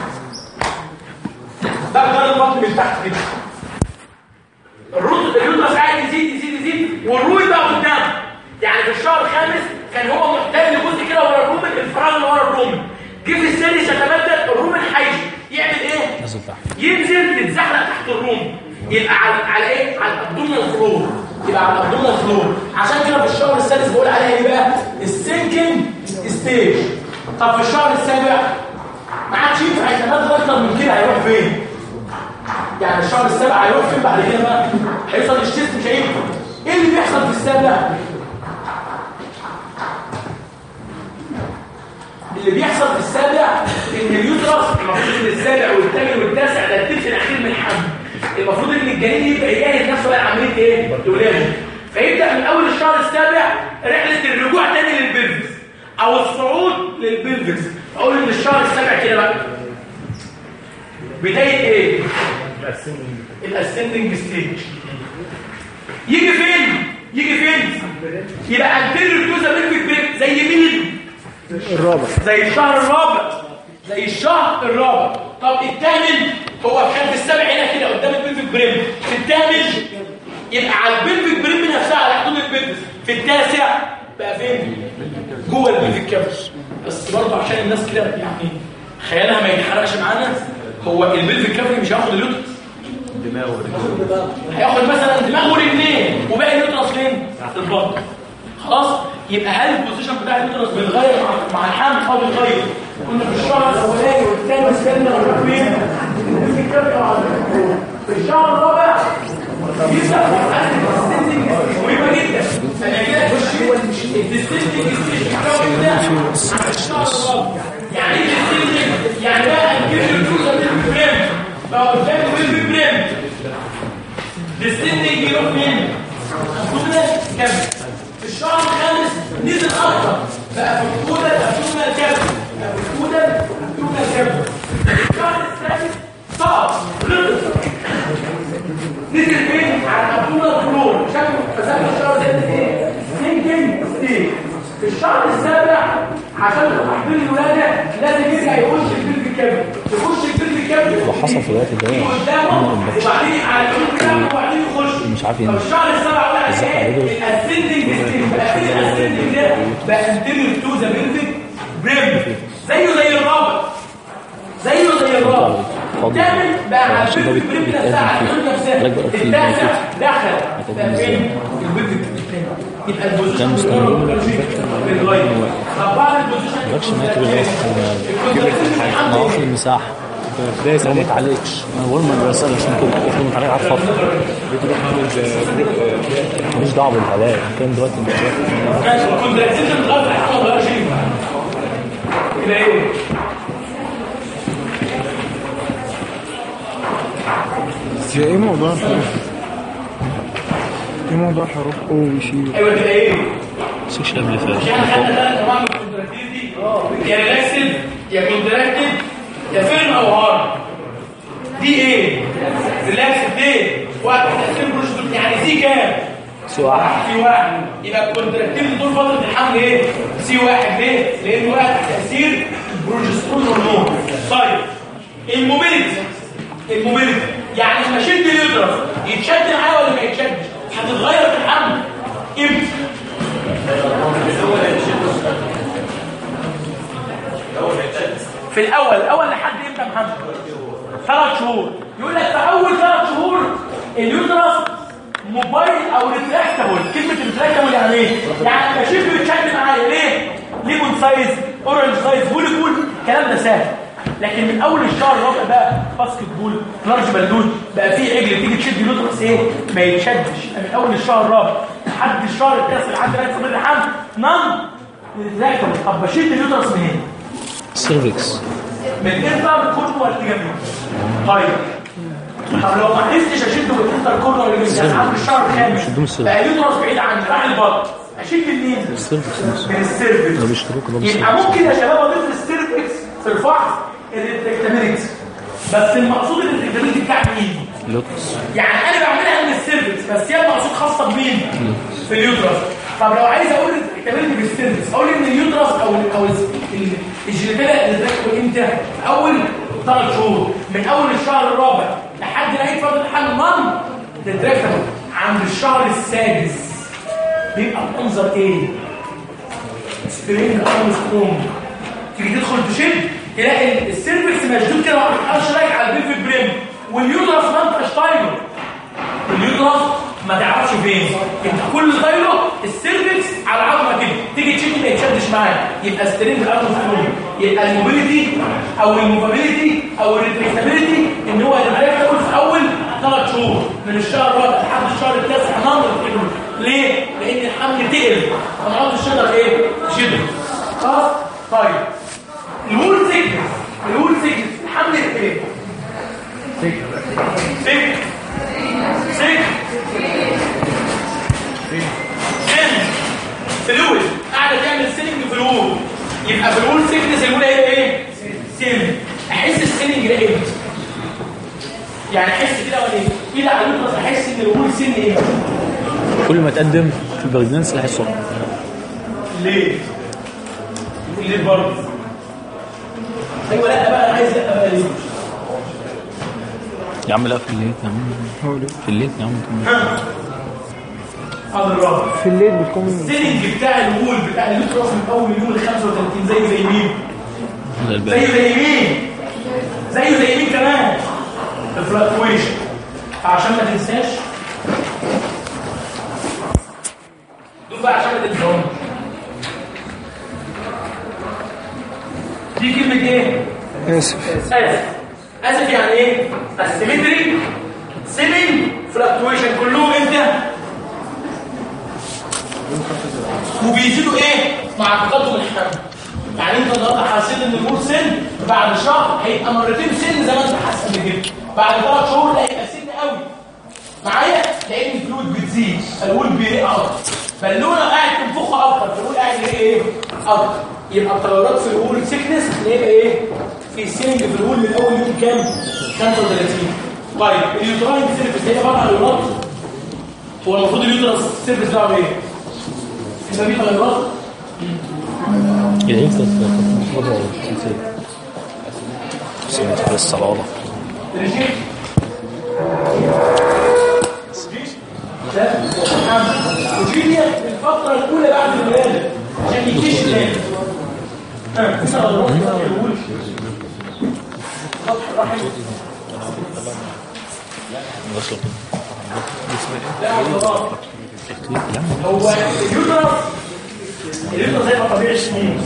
ده جدار البطن من تحت كده الروت ال uterus قاعد يزيد يزيد يزيد والروي بقى قدام يعني في الشهر الخامس كان هو محتل جزء كده ورا ال rumen الفراغ اللي ورا ال rumen جه في السادس يتمدد ال rumen الحي يعمل إيه؟ نزل تحت ينزل يتزحلق تحت ال rumen يبقى على على إيه؟ على ال abdominal floor. يبقى على ال abdominal floor. عشان كده في الشهر السادس بقول عليها إيه بقى؟ ال sinking stage. طب في الشهر السابع؟ ما عادش ينفع يتمدد أكتر من كده هيروح فين؟ يعني الشهر السابع هيروح فين بعد كده بقى هيوصل للشيست مش هينفع إيه اللي بيحصل في السابع؟ اللي بيحصل في السابع إن اليوترس المفروض إن السابع والثامن والتاسع ده التلت الأخير من الحمل المفروض إن الجنين يبقى يجهز نفسه بقى لعملية إيه؟ ولاده فيبدأ من أول الشهر السابع رحلة الرجوع تاني للبلفس أو الصعود للبلفس أقول إن الشهر السابع كده بقى. بداية إيه؟ ال ascending stage يجي فين؟ يجي فين؟ يبقى anterior to the زي مين؟ الرابع. زي الشهر الرابع. زي الشهر الرابع. طب الثامن هو كان في السابع هنا كده قدام ال pelvic brim في الثامن يبقى على ال pelvic brim نفسها على حدود ال pelvis في التاسع بقى فين؟ جوه ال pelvic cavity بس برضه عشان الناس كده يعني خيالها ما يتحرقش معانا هو ال pelvic cavity مش هياخد ال uterus هياخد مثلا دماغه ورجلين وباقي ال uterus فين؟ تحت البطن خلاص؟ يبقى هل ال position بتاع ال uterus بيتغير مع مع الحمل أو بيتغير؟ كنا في الشهر الأولاني والثاني والثاني نروح فين؟ في الشهر الرابع. يبدا مهمة جدا. أنا كده أخش الديستنسنج يعني إيه الديستنسنج يعني بقى الجوزه الديستنسنج يروح فين الجمله كامله في الشهر الخامس نزل أكتر بقى في الكوده الابدومينال الكامل بقى في الكوده الابدومينال الكامل في الشهر السادس صعب نزل فين على الابدومينال فلور شكله فسمى الشهر السادس إيه سينكينج ستيج في الشهر السابع عشان تحضير الولاده لازم يرجع يخش البلد الكامل يخش يكمل اللي حصل في الوقت ده وبعدين على كده وبعدين يخش مش عارف إيه؟ دول. الاسندنج الاسندنج ده بقى انتيريور تو ذا بيلفيك بريم زيه زي الرابط زيه زي الرابط. تعمل بقى على البيلفيك بريم نفسها نفسها. دخل بقى؟ فين؟ البيلفيك يبقى البوزيشن طب بعد البوزيشن مالكش ان هي المساحه هو ما اتعلقش أنا بقول ما بسال عشان كده المفروض متعلق على الخط ماليش دعوة بالعلاج كان دلوقتي مش كده إيه إيه موضوع الحروف؟ إيه موضوع الحروف؟ أو وشي أيوه كده إيه سيكشن قبل فات إحنا خدنا ثلاث انواع من الكونتراكتيل دي. يا ريلاكسد يا كونتراكتد يا فيرم أو هارد. دي إيه؟ ريلاكسد دي؟ وقت تقسيم بروشدور يعني سي كام؟ سي واحد سي واحد. يبقى الكونتراكتيل طول فتره الحمل إيه؟ C واحد ليه؟ لأنه وقت تأثير ال progesterone hormone طيب ال mobility. ال mobility. يعني لما اشد ال uterus يتشد معايا ولا ما يتشدش؟ هتتغير في الحمل. إمتى في الأول الأول لحد إمتى محمد؟ ثلاث شهور. يقول لك في أول ثلاث شهور ال uterus موبايل أو retractable كلمة retractable يعني إيه؟ يعني شبه بيتشد معايا ليه؟ lemon size orange size volleyball الكلام ده سهل. لكن من أول الشهر الرابع بقى basketball large balloon بقى فيه عجل تيجي تشد ال uterus إيه؟ ما يتشدش. من أول الشهر الرابع لحد الشهر التاسع لحد ما يصل الحمل non retractable طب بشد ال uterus منين؟ cervix من intercornual ligament طيب طب لو ما عرفتش اشده من intercornual ligament يعني عند الشهر الخامس من ال cervix. بقى ال uterus بعيد عني راح البطن اشد منين ال cervix من ال cervix بيشتروه كده يبقى. ممكن يا شباب اضيف لل cervix في الفحص ال retractability بس المقصود ال retractability بتاع مين ال uterus يعني أنا بعملها من ال cervix بس هي المقصود خاصه بمين في ال uterus طب لو عايز أقول الكلام بال cervix أقول ان ال uterus أو أو ال- ال genitalia اللي بتركب إمتى في أول ثلاث شهور من أول الشهر الرابع لحد نهايه فتره الحمل من تتركب عند الشهر السادس. بيبقى المنظر إيه spring armstrong تيجي تدخل تشد تلاقي ال cervix مشدود كده ما بيبقاش رايح على ال pelvic brim وال uterus ما انتش طايله ال uterus ما تعرفش فين. إنت كل طايله ال cervix على عظمة كده. تيجي تشد ما يتشدش معاك يبقى string armstrong يبقى ال mobility أو ال mobility أو ال retractability إن هو ال retractable في أول ثلاث شهور. من الشهر الرابع لحد الشهر التاسع نمر ليه؟ لأن الحمل تقل. فنقعد الشجر إيه؟ شبه خلاص؟ طيب. ال wall thickness ال wall thickness الحمل إيه؟ thick سيك سن فلويد قاعدة تعمل سيلنج في الوول يبقى في الوول سيكنس الوول هي إيه؟ سن احس السيلنج ده إيه؟ يعني احس كده ولا إيه؟ كده على اليوترس احس ان الوول سن إيه؟ كل ما تقدم في تلاقي الصوت ليه؟ ليه برضه؟ أيوه لا بقى أنا عايز لا بقى ليه؟ يا عم لا في الليل يا عم؟ في الليل يا عم حاضر الرابع في الليل بتكون السيلنج بتاع ال wall بتاع ال uterus من اول يوم ل 35 زي زي مين؟ زي زي مين؟ زيه زي مين كمان؟ ال fluctuation. عشان ما تنساش. دول بقى عشان ما تنساهمش. دي كلمة إيه؟ آسف. آسف. آسف يعني إيه؟ ال asymmetry. thinning fluctuation كلهم إمتى؟ وبيزيدوا إيه؟ مع تقدم الحمل يعني أنت النهارده حسيت إن الأمور thin بعد شهر هيبقى مرتين thin زي ما أنت حاسس قبل كده. بعد ثلاث شهور ده هيبقى thin قوي. معايا؟ لأن ال fluid بتزيد. ال wall بيرق أكتر. بالونه قاعد تنفخها أكتر. ال wall قاعد إيه؟ أكتر. يبقى التغيرات في الول سيكنس هيبقى إيه؟ في سينج في الول من أول يوم كام؟ 35 طيب اليوتراين سيرفيس هي عبارة عن الربط هو المفروض اليوترس سيرفيس بتاعه إيه؟ نسيت. بس الصلالة ريجيت وفي دي الفترة الأولى بعد الولادة عشان يكتشف تاني ها كده غلط ما يقولش سطح الرحم لا غلط هو اليوترس اليوترس ما طبيعي سنين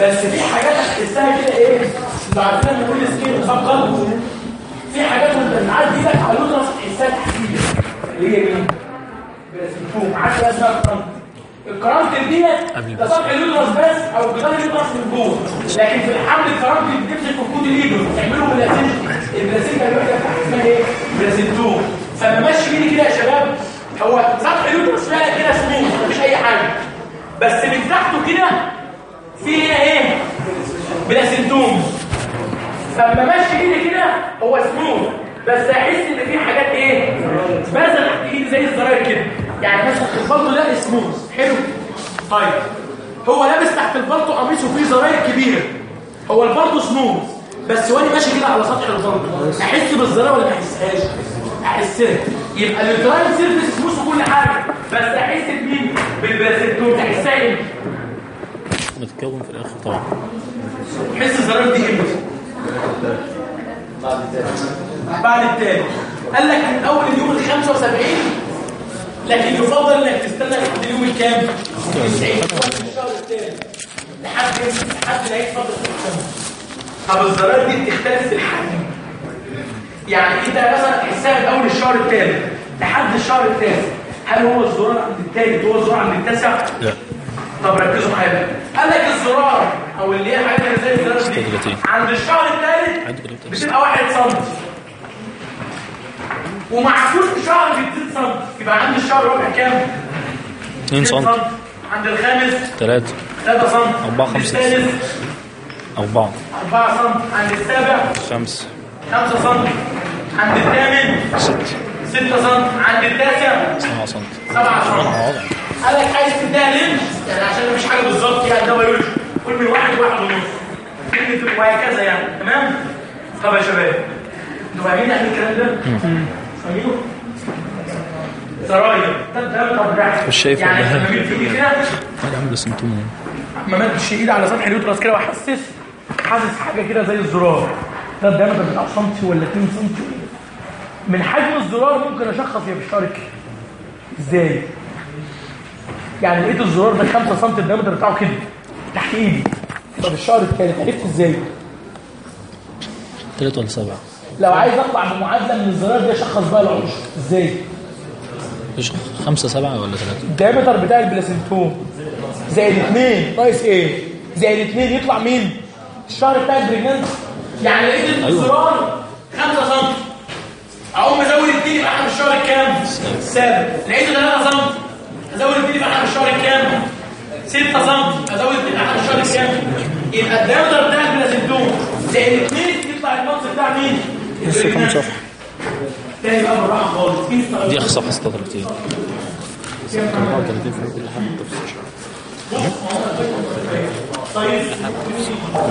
بس في حاجات هتحسها كده إيه أنتوا عارفين لما نقول سكين فقط في حاجات وانت بتعدي إيدك على اليوترس تحسها تحديدا اللي هي مين؟ برسمتوم عارف إيه اسمها الكرامت الكرامت ديت ده سطح اليوترس بس أو جدار اليوترس من جوه لكن في الحمل الكرامت بتمسك في خطوط الايد بتعملوا بلاسين البلاسين ده بيبقى اسمها إيه؟ برسمتوم فلما ماشي بيدي كده يا شباب هو سطح اليوترس فعلا كده سموث مفيش أي حاجة. بس من تحته كده في هنا إيه؟ بلاسنتوم فلما ماشي إيدي كده هو سموث بس أحس إن في حاجات إيه؟ بارزه تحت إيدي زي الزراير كده. يعني مثلا البلطو ده سموث حلو. طيب. هو لابس تحت البلطو قميص وفيه زراير كبيرة. هو البلطو سموث بس وأنا ماشي كده على سطح البلطو. أحس بالزراير ولا ما أحسهاش؟ أحسها. يبقى ال drive surface وكل حاجة بس أحس بمين؟ بال placentome تحسها إيه؟ بتتكون في الآخر طبعا. حس الزراير دي إمتى بعد التالي. قال لك من أول اليوم ال 75 لكن يفضل إنك تستنى لحد اليوم الكام 90 الشهر لحد لحد نهايه فتره طب الزراير دي بتختلف في الحجم. يعني أنت مثلا تحسها من أول الشهر الثالث لحد الشهر الثالث هل هو الزرار عند الثالث هو الزرار عند التاسع؟ لا. طب ركزوا معايا. قال لك الزرار أو اللي هي حاجة زي الزرار دي 36. عند الشهر الثالث بتبقى 1 سم. ومع كل شهر بتزيد سم. يبقى عند الشهر ربع كام؟ 2 سم. عند الخامس؟ 3 3 سم. أربعة، عند خمسة. السادس 4 4 سم. عند السابع؟ 5 5 سم. عند الثامن؟ 6 6 سم عند التاسع. 7 سم 7 سم قال لك عايز تديها لينش يعني عشان مفيش حاجة بالظبط يعني ده بيولوجي كل من واحد واحد ونص. كلمه وهكذا يعني. تمام؟ طب يا شباب أنتوا فاهمين يعني الكلام ده؟ فاهمينه؟ زراير. ده ده طب ده. مش شايف يعني أنا عامل سمتوم ما مدش ايدي على سطح اليوترس كده واحسس حاسس حاجة كده زي الزرار. ده الدايمتر بتاع سنتي ولا 2 سنتي من حجم الزرار ممكن أشخص هي بيشترك إزاي؟ يعني لقيت الزرار ده 5 سم ال diameter بتاعه كده تحت إيدي. طب الشهر الثالث عرفت إزاي؟ 3 ولا 7 لو عايز أطلع بمعادلة من الزرار ده أشخص بقى العنصر إزاي؟ إيش 5 7 ولا 3 ال diameter بتاع ال placentome. زائد 2 ناقص إيه؟ زائد 2 يطلع مين؟ الشهر بتاع ال pregnancy يعني لقيت إن أيوة. الزرار 5 سم. اقوم ازود 2 يبقى إحنا في الشهر الكام السابع لقيته 3 سم ازود 2 يبقى إحنا في الشهر الكام 6 سم ازود 2 يبقى إحنا في الشهر الكام يبقى الدايمتر بتاع البلاسنتوم زائد 2 يطلع النقص بتاع مين؟ لسه كام صفحة تاني بقى بالراحة خالص. في دي اخر صفحه 36 طيب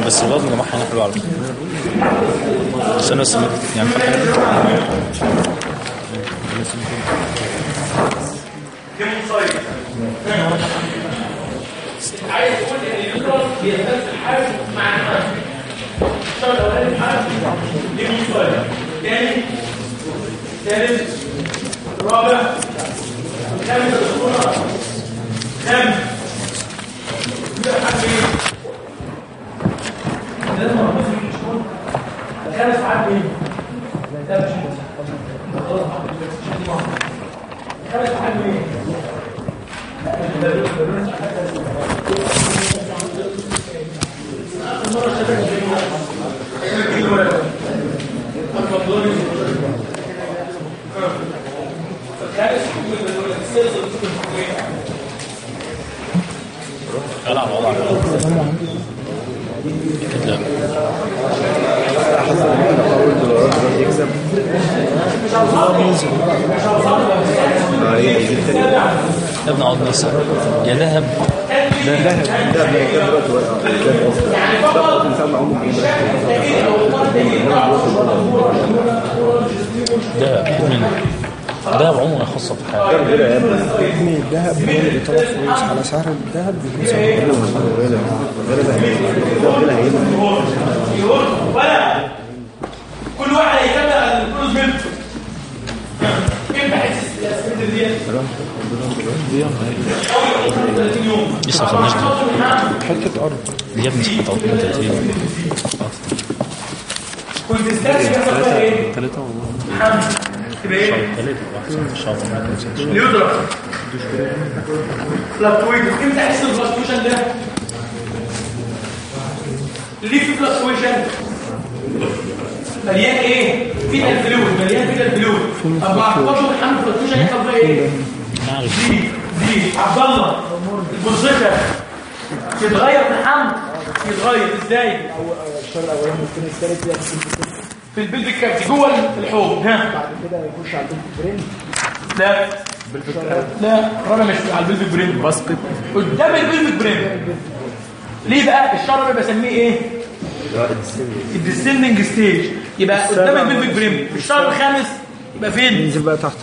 بس الوزن يا جماعة هنا حلو على فكره بس أنا عايز تقول ان اليوترس بيختلف الحجم مع الحجم الشهر الاولاني ثاني ثالث رابع خامس خامس؟ لازم اربط في الشهور الخامس حجم إيه؟ ده مش خلاص خامس حجم إيه؟ لا على الوضع أكيد لا يا ابني اقعد نفسك يا ذهب يعني فقط الشكل الدائري أو الإطار الدائري بتاع دهب من دهب عمره خاصة في حاجة الذهب هو بيطلع فلوس على سعر الذهب بيكون سعره اول 30 يوم لسه ما خدناش دي حتة ارض دي يا ابني سقط 30 كنت فيها إيه؟ ثلاثة والله تبقى إيه؟ ثلاثة واحد ال uterus fluctuation إمتى احس ال fluctuation ده؟ ليه في fluctuation؟ مليان إيه؟ fetal fluid مليان fetal fluid طب مع 14 حمل fluctuation يحصل فيها إيه؟ عارف. دي دي عبد الله ال position يتغير في الحمل يتغير إزاي؟ الشهر الاولاني والثاني الثالث لا في ال pelvic cavity جوه الحوض. ها. بعد كده يخش على ال pelvic brim لا. لا رنا مش على ال pelvic brim باسكت. قدام ال pelvic brim ليه بقى؟ الشهر ده بسميه إيه؟ ال descending stage يبقى قدام ال pelvic brim الشهر الخامس؟ يبقى فين؟ ينزل بقى تحت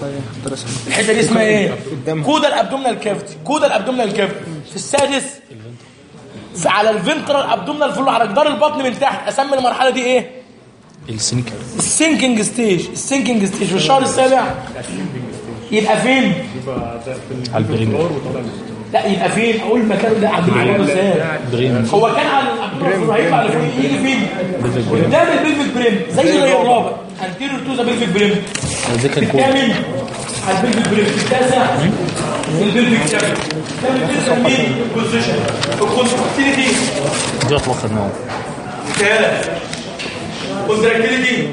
الحتة دي اسمها إيه؟ قدامها. caudal ال abdominal cavity caudal ال abdominal cavity في السادس على ال ventral abdominal floor على جدار البطن من تحت. أسمي المرحلة دي إيه؟ ال sinking ال sinking stage. ال sinking stage. في الشهر السابع. يبقى فين؟ على ال brim لا يبقى فين؟ أقول المكان ده عبد الله إزاي هو كان على ال abdominal هيطلع لفوق يجي فين؟ قدام ال pelvic brim زي زي الرابع. pelvic brim ده كان كود الثامن على ال pelvic brim التاسع. ال pelvic cavity الثامن التاسع مين position ال contractility دي اطلق خدناهم ثلاثة contractility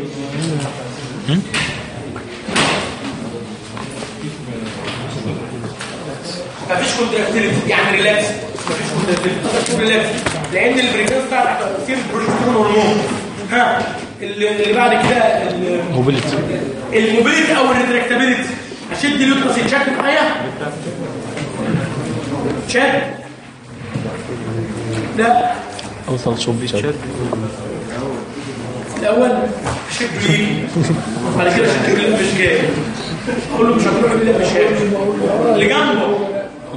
مفيش contractility يعني relax مفيش contractility relax لأن البريكاز بتاع تاثير البروجستيرون هرمون ها. اللي اللي بعد كده ال- mobility ال mobility أو ال retractability هشد ال uterus يتشد معايا. شد. لا. اول ثلاث شهور بيشد الأول شد يجي بعد كده شد يقول مش جاي. أقول له مش هتروح لي مش جاي. اللي جنبه.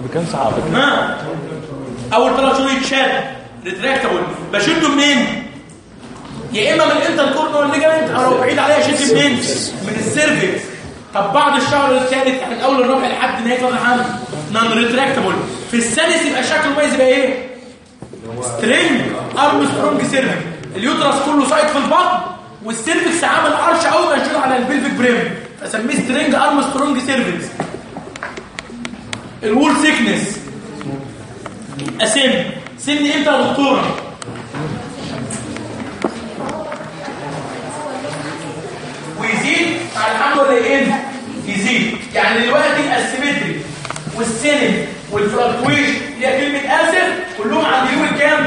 بكام بقى؟ ها. أول ثلاث شهور يتشد retractable بشده منين؟ يا إما من ال intercornual ligament أو بعيد عليها اشد منين من ال cervix طب بعد الشهر الثالث من أول الرابع لحد نهاية الحمل non retractable في السادس يبقى شكله مميز يبقى إيه؟ string arm strong cervix ال uterus كله sided في البطن وال cervix عامل arch قوي مشدود على ال pelvic brim. فسميه string arm strong cervix ال wall thickness اسم thin إمتى يا دكتورة؟ مع الحمل يقل يزيد يعني دلوقتي ال asymmetry وال thinning وال fluctuation اللي هي كلمة ASF كلهم عند يوم الكام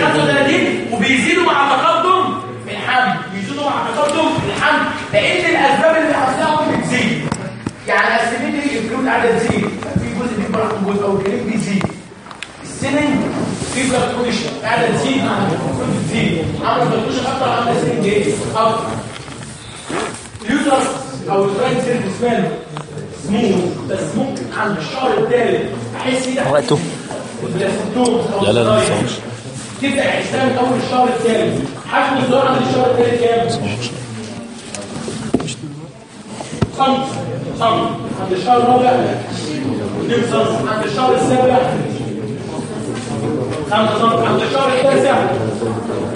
35 وبيزيدوا مع تقدم الحمل. بيزيدوا مع تقدم الحمل. لأن الأسباب اللي حصلهم بتزيد يعني الاسيمتري الفلوس قاعدة تزيد في جزء بيكبر عن جزء أو الكلام بيزيد. السنن في فلكتويشن قاعدة تزيد مع بتزيد عمل فلكتويشن أكتر عمل سنن إيه أكتر. اليوترس أو التراين سيرفيس ماله سموث بس ممكن عند الشهر الثالث احس إيه وقته لا لا لا تبدا يحسها من اول الشهر الثالث حجم الزرع عند الشهر الثالث كام؟ خمس خمس عند الشهر الرابع عند الشهر السابع خمسة عند الشهر التاسع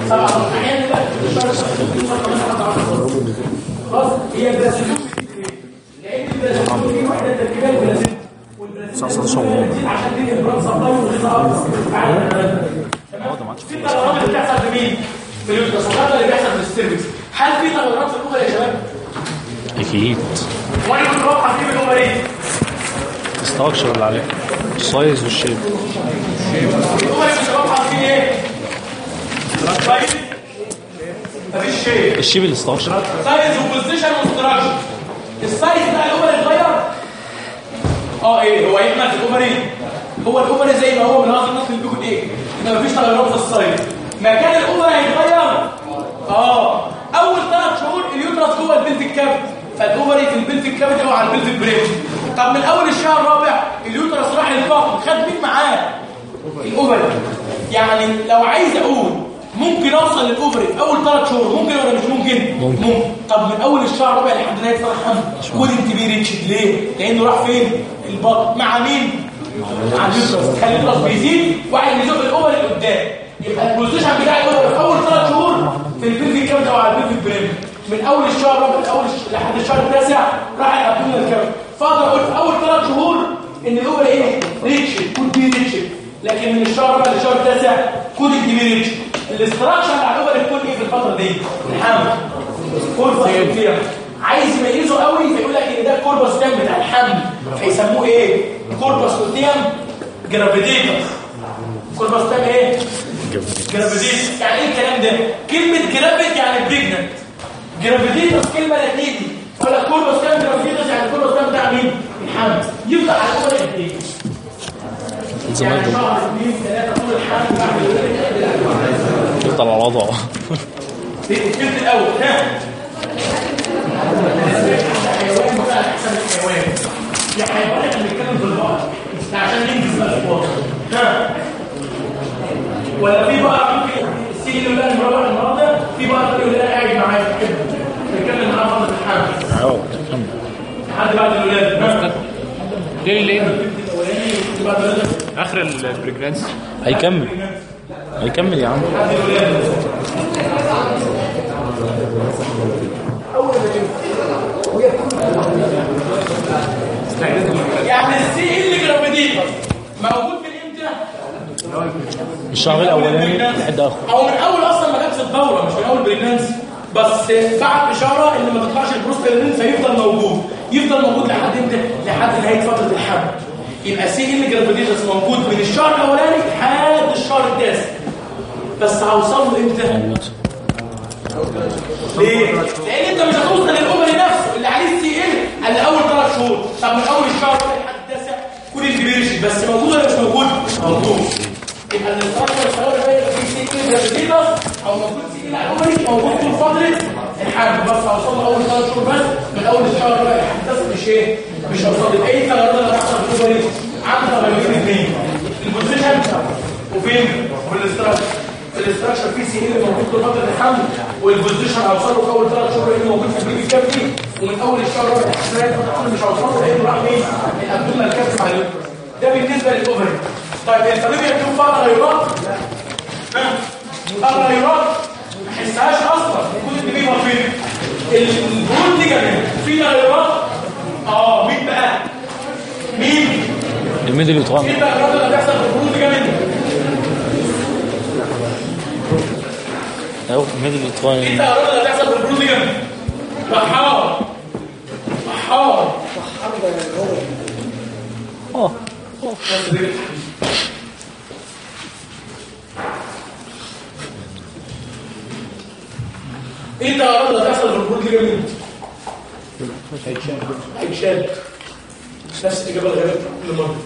سبعة لا الشهر السابع خلاص هي لأن دي عشان سبلاي في تغيرات بتحصل في مين؟ في التصرفات اللي بيحصل في هل في تغيرات في يا شباب؟ أكيد. وأنا كنت إيه؟ اللي عليه. السايز والشيب الاوفر كنت بوقع فيه إيه؟ مفيش شيء الشيب الاستراكشر سايز وبوزيشن وستراكشر السايز بتاع الاوفر اتغير آه إيه هو يهمك الاوفر إيه؟ هو الاوفر زي ما هو من اصل النص اللي بيكون إيه؟ يبقى مفيش تغيرات في السايز مكان الأوفر هيتغير آه. أول ثلاث شهور اليوترس جوه البلفيك كافيتي فالاوفري في البلفيك كافيتي أو على البلفيك بريش طب من أول الشهر الرابع اليوترس راح للفقر خد مين معاه. الاوفري يعني لو عايز أقول ممكن أوصل للاوفري في أول ثلاث شهور ممكن ولا مش ممكن؟ ممكن. ممكن. طب من أول الشهر الرابع لحد نهاية فرح حمد خد انت بيه ريتشد ليه؟ لأنه راح فين؟ البطن مع مين؟ مع اليوترس خلي اليوترس بيزيد واحد يزق الاوفري لقدام يبقى البوزيشن بتاع الاوفري في أول ثلاث شهور في البيلفيك كام أو على البيلفيك بريم من أول الشهر الرابع من أول الش- لحد الشهر التاسع راح الابدومينال كام فأقدر أقول في أول ثلاث شهور إن الاوفري إيه؟ ريتشد كود بي ريتشد لكن من الشهر الرابع للشهر التاسع كود الكبير الاستراكشر بتاع الاوفري يكون إيه في الفترة دي؟ الحمل. كوربس كتير. عايز يميزه قوي فيقول لك إن ده ال corpus luteum بتاع الحمل. فيسموه إيه؟ corpus luteum graviditatis corpus luteum إيه؟ graviditatis يعني إيه الكلام ده؟ كلمة gravid يعني pregnant graviditatis كلمة لاتيني. ولا corpus luteum graviditatis يعني ال corpus luteum بتاع مين؟ الحمل. يفضل على الأول قد إيه؟ يعني بعد الولاده يفضل على وضعه التلت الأول ها حيوان بقى احسن الحيوان يا حيوان إحنا بنتكلم في البقر عشان ننجز الفوق ها ولا في بقى ممكن اللي بقى المرضى في بقى اللي قاعد معايا كده بيتكلم معاه فتره الحمل لحد بعد الولاده ها ليه ليه؟ آخر ال pregnancy هيكمل. هيكمل يا عم. يعني ال CL graviditatis موجود من إمتى؟ الشهر الأولاني لحد اخره أو من أول أصلا ما جاتش الدورة مش من أول pregnancy بس بعد إشارة إن ما تطلعش البروستالين فيفضل موجود يفضل موجود لحد إمتى؟ لحد نهاية فترة الحمل يبقى سي اللي جرافيديتس موجود من الشهر الأولاني لحد الشهر التاسع بس هوصل له إمتى؟ ليه؟ لأن أنت مش هتوصل للاوفري نفسه اللي عليه السي ال اللي اول ثلاث شهور طب من أول الشهر لحد التاسع كل الكبيرش بس موجود ولا مش موجود؟ موجود يبقى الاستراكشر الصغير ده يبقى فيه سي ال جرافيتاس أو موجود سي ال على الاوفري موجود طول فتره الحمل بس هوصل له اول ثلاث شهور بس من اول الشهر لحد التاسع مش إيه؟ مش هوصل له إيه التغيرات اللي هتحصل في ال ovary؟ عندي تغيرين اثنين ال position وفين؟ وال structure ال structure في CL موجود طول فتره الحمل وال position هوصله في اول ثلاث شهور لأنه موجود في ال pelvic cavity ومن اول الشهر الرابع الحمل مش هوصله لأنه راح فين؟ ال abdominal مع ال uterus ده بالنسبة لل ovary طيب ال fallopian tube فيها تغيرات ها؟ تغيرات ما احسهاش أصلا وجود البيبي فين البول دي كمان في تغيرات آه مين بقى؟ مين؟ الميدل يتغير إيه التغيرات اللي هتحصل في البول دي كمان؟ أهو الميدل يتغير التغيرات اللي هتحصل في البول دي كمان؟ بحار بحار آه إيه التغيرات اللي هتحصل في البول دي كمان؟ هيتشال نفس الاجابه الغريبه كل مره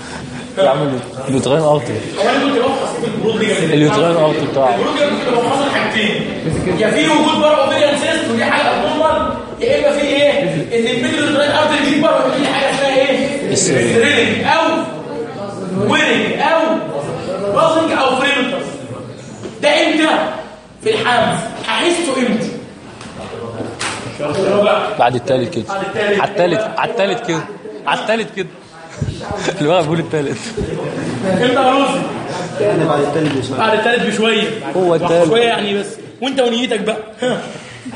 يعمل اليوتغين اوت هو أنا كنت بفحص في البرود دي جميل اليوتغين اوت بتاعه البرود دي كنت بفحص حاجتين. يا في وجود بره اوفيريان سيست ودي حاجة ابنورمال يا إما في إيه؟ إن الميدل يوترين اوت دي بره ودي حاجة اسمها إيه؟ السرير. سترينج أو ويرنج أو بازنج أو فريمتس ده إمتى؟ في الحمل هحسه إمتى؟ الرابع بعد التالت كده. بعد التالت. على التالت على التالت كده. على التالت كده. اللي بقى بيقول التالت. إمتى يا روزي أنا بعد التالت بشوية. بعد التالت بشوية. هو التالت. شوية يعني بس. وانت ونيتك بقى.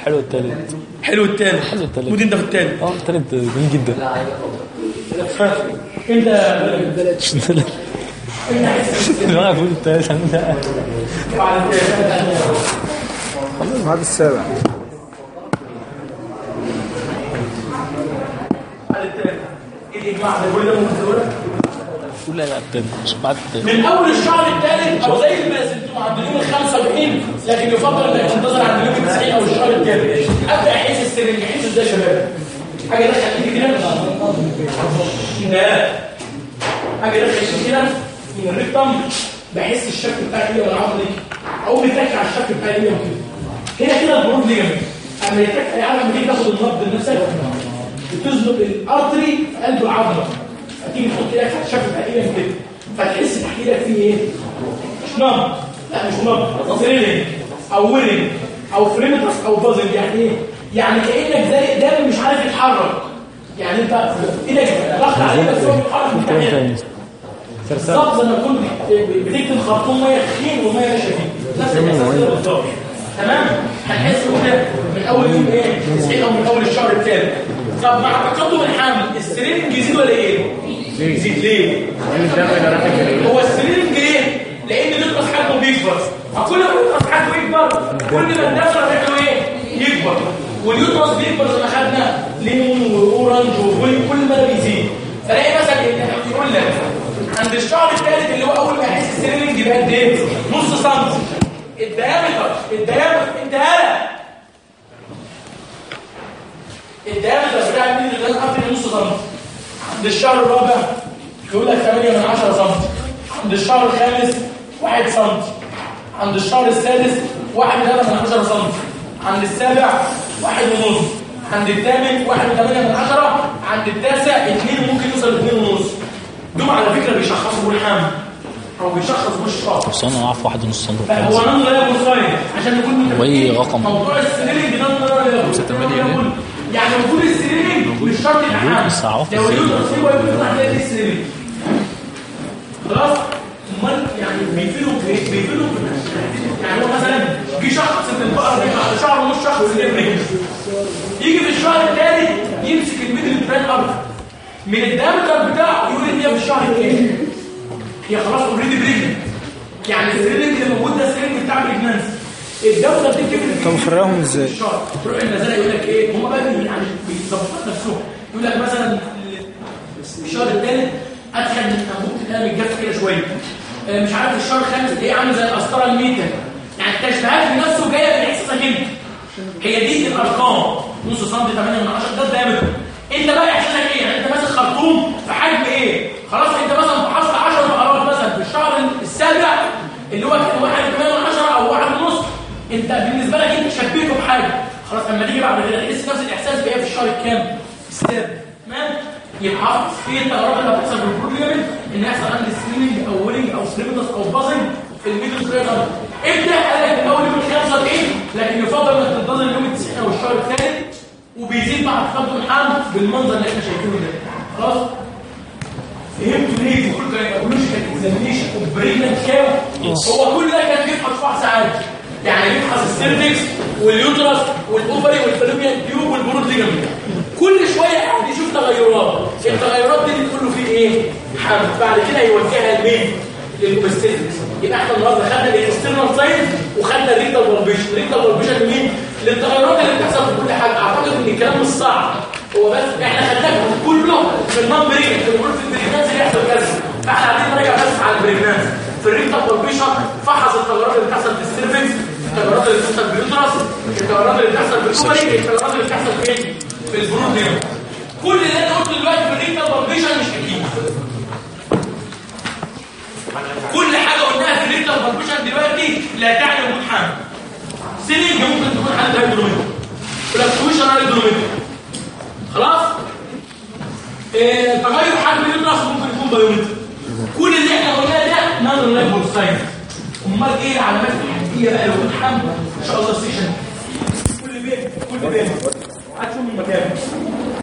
حلو التالت. حلو التالت. حلو التالت. ودي انت في التالت. آه التالت جميل جدا. انت اللي بقى بيقول التالت. بعد التالت. خلاص بعد السابع بعد التالت إيه الاجماع ده كل ده ممكن تقوله قول لا لا التالت مش بعد. التالت من أول الشهر الثالث أو زي ما أنتم عند اليوم ال 75 لكن يفضل انك تنتظر عند اليوم ال 90 أو الشهر الثالث. أبدأ أحس السرنج أحس يا شباب حاجة دخل ايدي كده لا. حاجة دخل ايدي كده من ال rectum بحس الشكل بتاع الايد والعضله دي أو بتركز على الشكل بتاع الايد كده هنا كده ال broad ligament. أما يتركز على لما تيجي تاخد النبض لنفسك بتزنق ال artery في قلب العضله فتيجي تحط إيدك على بتاع الايد كده. فتحس تحت إيدك فيه إيه؟ مش نبض. لا مش نبض. thrilling أو whirring أو fremitus أو buzzing يعني إيه؟ يعني كأنك زي دم مش عارف يتحرك. يعني أنت إيدك ضغط على إيدك من ناحية. بالظبط زي ما تكون بتكتب خرطوم مية تخين ومية فيه. نفس الاحساس بالظبط تمام؟ هنحس كده من أول يوم إيه؟ تصحيح أو من أول الشهر الثالث. طب مع تقدم الحمل السريرنج يزيد ولا إيه؟ يزيد ليه؟ هو السريرنج ليه لأن بيطرس حجمه بيكبر. فكل ما بيطرس حجمه يكبر. كل ما الدفع بتاعه إيه؟ يكبر. واليوترس بيكبر زي ما خدنا ليمون وأورنج وفوي كل ما بيزيد. فلاقي مثلا يقول لك عند الشهر الثالث اللي هو أول ما يحس السريرنج يبقى قد إيه؟ نص سم الديامتر الديامتر انتهى الديامتر بتاع الميل أنا حاطط نص سم عند الشهر الرابع يقول لك 8 من 10 سم عند الشهر الخامس 1 سم عند الشهر السادس 1 من 10 سم عند السابع 1 ونص. عند الثامن 1 من 8 من 10 عند التاسع 2 ممكن يوصل 2 ونص. دول على فكرة بيشخصوا بالحمل أو بيشخص بالشخص بس أنا أعرف واحد ونص سم هو نون لا مصاير عشان نكون وأي رقم. موضوع السريرنج ده نون لا يعني وجود السريرنج مش شرط عرفت لو إزاي. اليوم تصيبه يكون هتلاقي السريرنج خلاص؟ أمال يعني بيفيدوا بيفيدوا يعني هو مثلا جه شخص من البقرة دي شهر ونص شخص الابن يجي في الشهر الثالث يمسك الميدل بران ارض من الدامتر بتاعه يقول إن هي في الشهر الثاني هي خلاص اوريدي بريجننت يعني السريرنج اللي موجود ده السريرنج بتاع بريجنانس الدولة دي كبرت طب فرقهم إزاي؟ تروح النزاله يقول لك إيه؟ هم بقى يعني بيظبطوا نفسهم. يقول لك مثلا الشهر الثالث أدخل من انبوبه القلم الجاف كده شوية. آه، مش عارف الشهر الخامس إيه عامل زي القسطره الميتا يعني التشبيهات بنفسه جاية من إحساسك أنت. هي دي الأرقام. نص سم 8 من 10 ده الدايمتر أنت بقى إحساسك إيه؟ يعني أنت ماسك خرطوم في حجم إيه؟ خلاص أنت مثلا فحصت 10 بقرات مثلا في الشهر السابع اللي هو كان 1 8 من 10 أو 1 ونص انت بالنسبة لك انت شبيته بحاجه خلاص اما تيجي بعد كده تحس نفس الإحساس بايه في الشهر الكام؟ السابع تمام؟ يبقى عارف إيه التغيرات اللي هتحصل في البروبلم إن يحصل عندي سكريننج أو ويلنج أو سليبتس أو بازنج في الميدل كريتر ابدا قال لك من أول يوم 45 لكن يفضل إنك تنتظر اليوم ال 90 أو الشهر الثالث وبيزيد مع تقدم الحمل بالمنظر اللي إحنا شايفينه ده. خلاص؟ فهمتوا ليه في كل gynecological examination of pregnant cow هو كل ده كان بيفحص فحص عادي يعني بيفحص السيرفكس واليوترس والاوفري والفالوبيان تيوب والبرود ليجامنت كل شوية قاعد يشوف تغيرات. التغيرات دي بتقول له فيه إيه؟ حمل بعد كده يوجهها لمين؟ لل obstetrics يبقى إحنا النهارده خدنا ال external signs وخدنا ال rectal palpation ال rectal palpation لمين؟ للتغيرات اللي بتحصل في كل حاجة. أعتقد إن الكلام مش صعب. هو بس إحنا خدناه كله في النمبرين في ال group في ال pregnancy بيحصل كذا فإحنا قاعدين نراجع بس على ال pregnancy في ال rectal palpation فحص التغيرات اللي بتحصل في ال cervix التغيرات اللي بتحصل في ال uterus التغيرات اللي بتحصل في ال ovary التغيرات اللي بتحصل في في ال broad ligament. كل اللي أنا قلته دلوقتي في ال rectal palpation مش أكيد. كل حاجة قلناها في ال rectal palpation دلوقتي لا تعني وجود حمل. سيلينج ممكن تكون حالة هيدرومتر فلكتويشن هيدرومتر خلاص؟ إيه تغير حجم اليوترس ممكن يكون بايومتر كل اللي إحنا قلناه ده نون ريليبل ساينس أمال إيه العلامات الحقيقية بقى حمل إن شاء الله السيشن كل بيت كل بيت. هتشوف من مكانه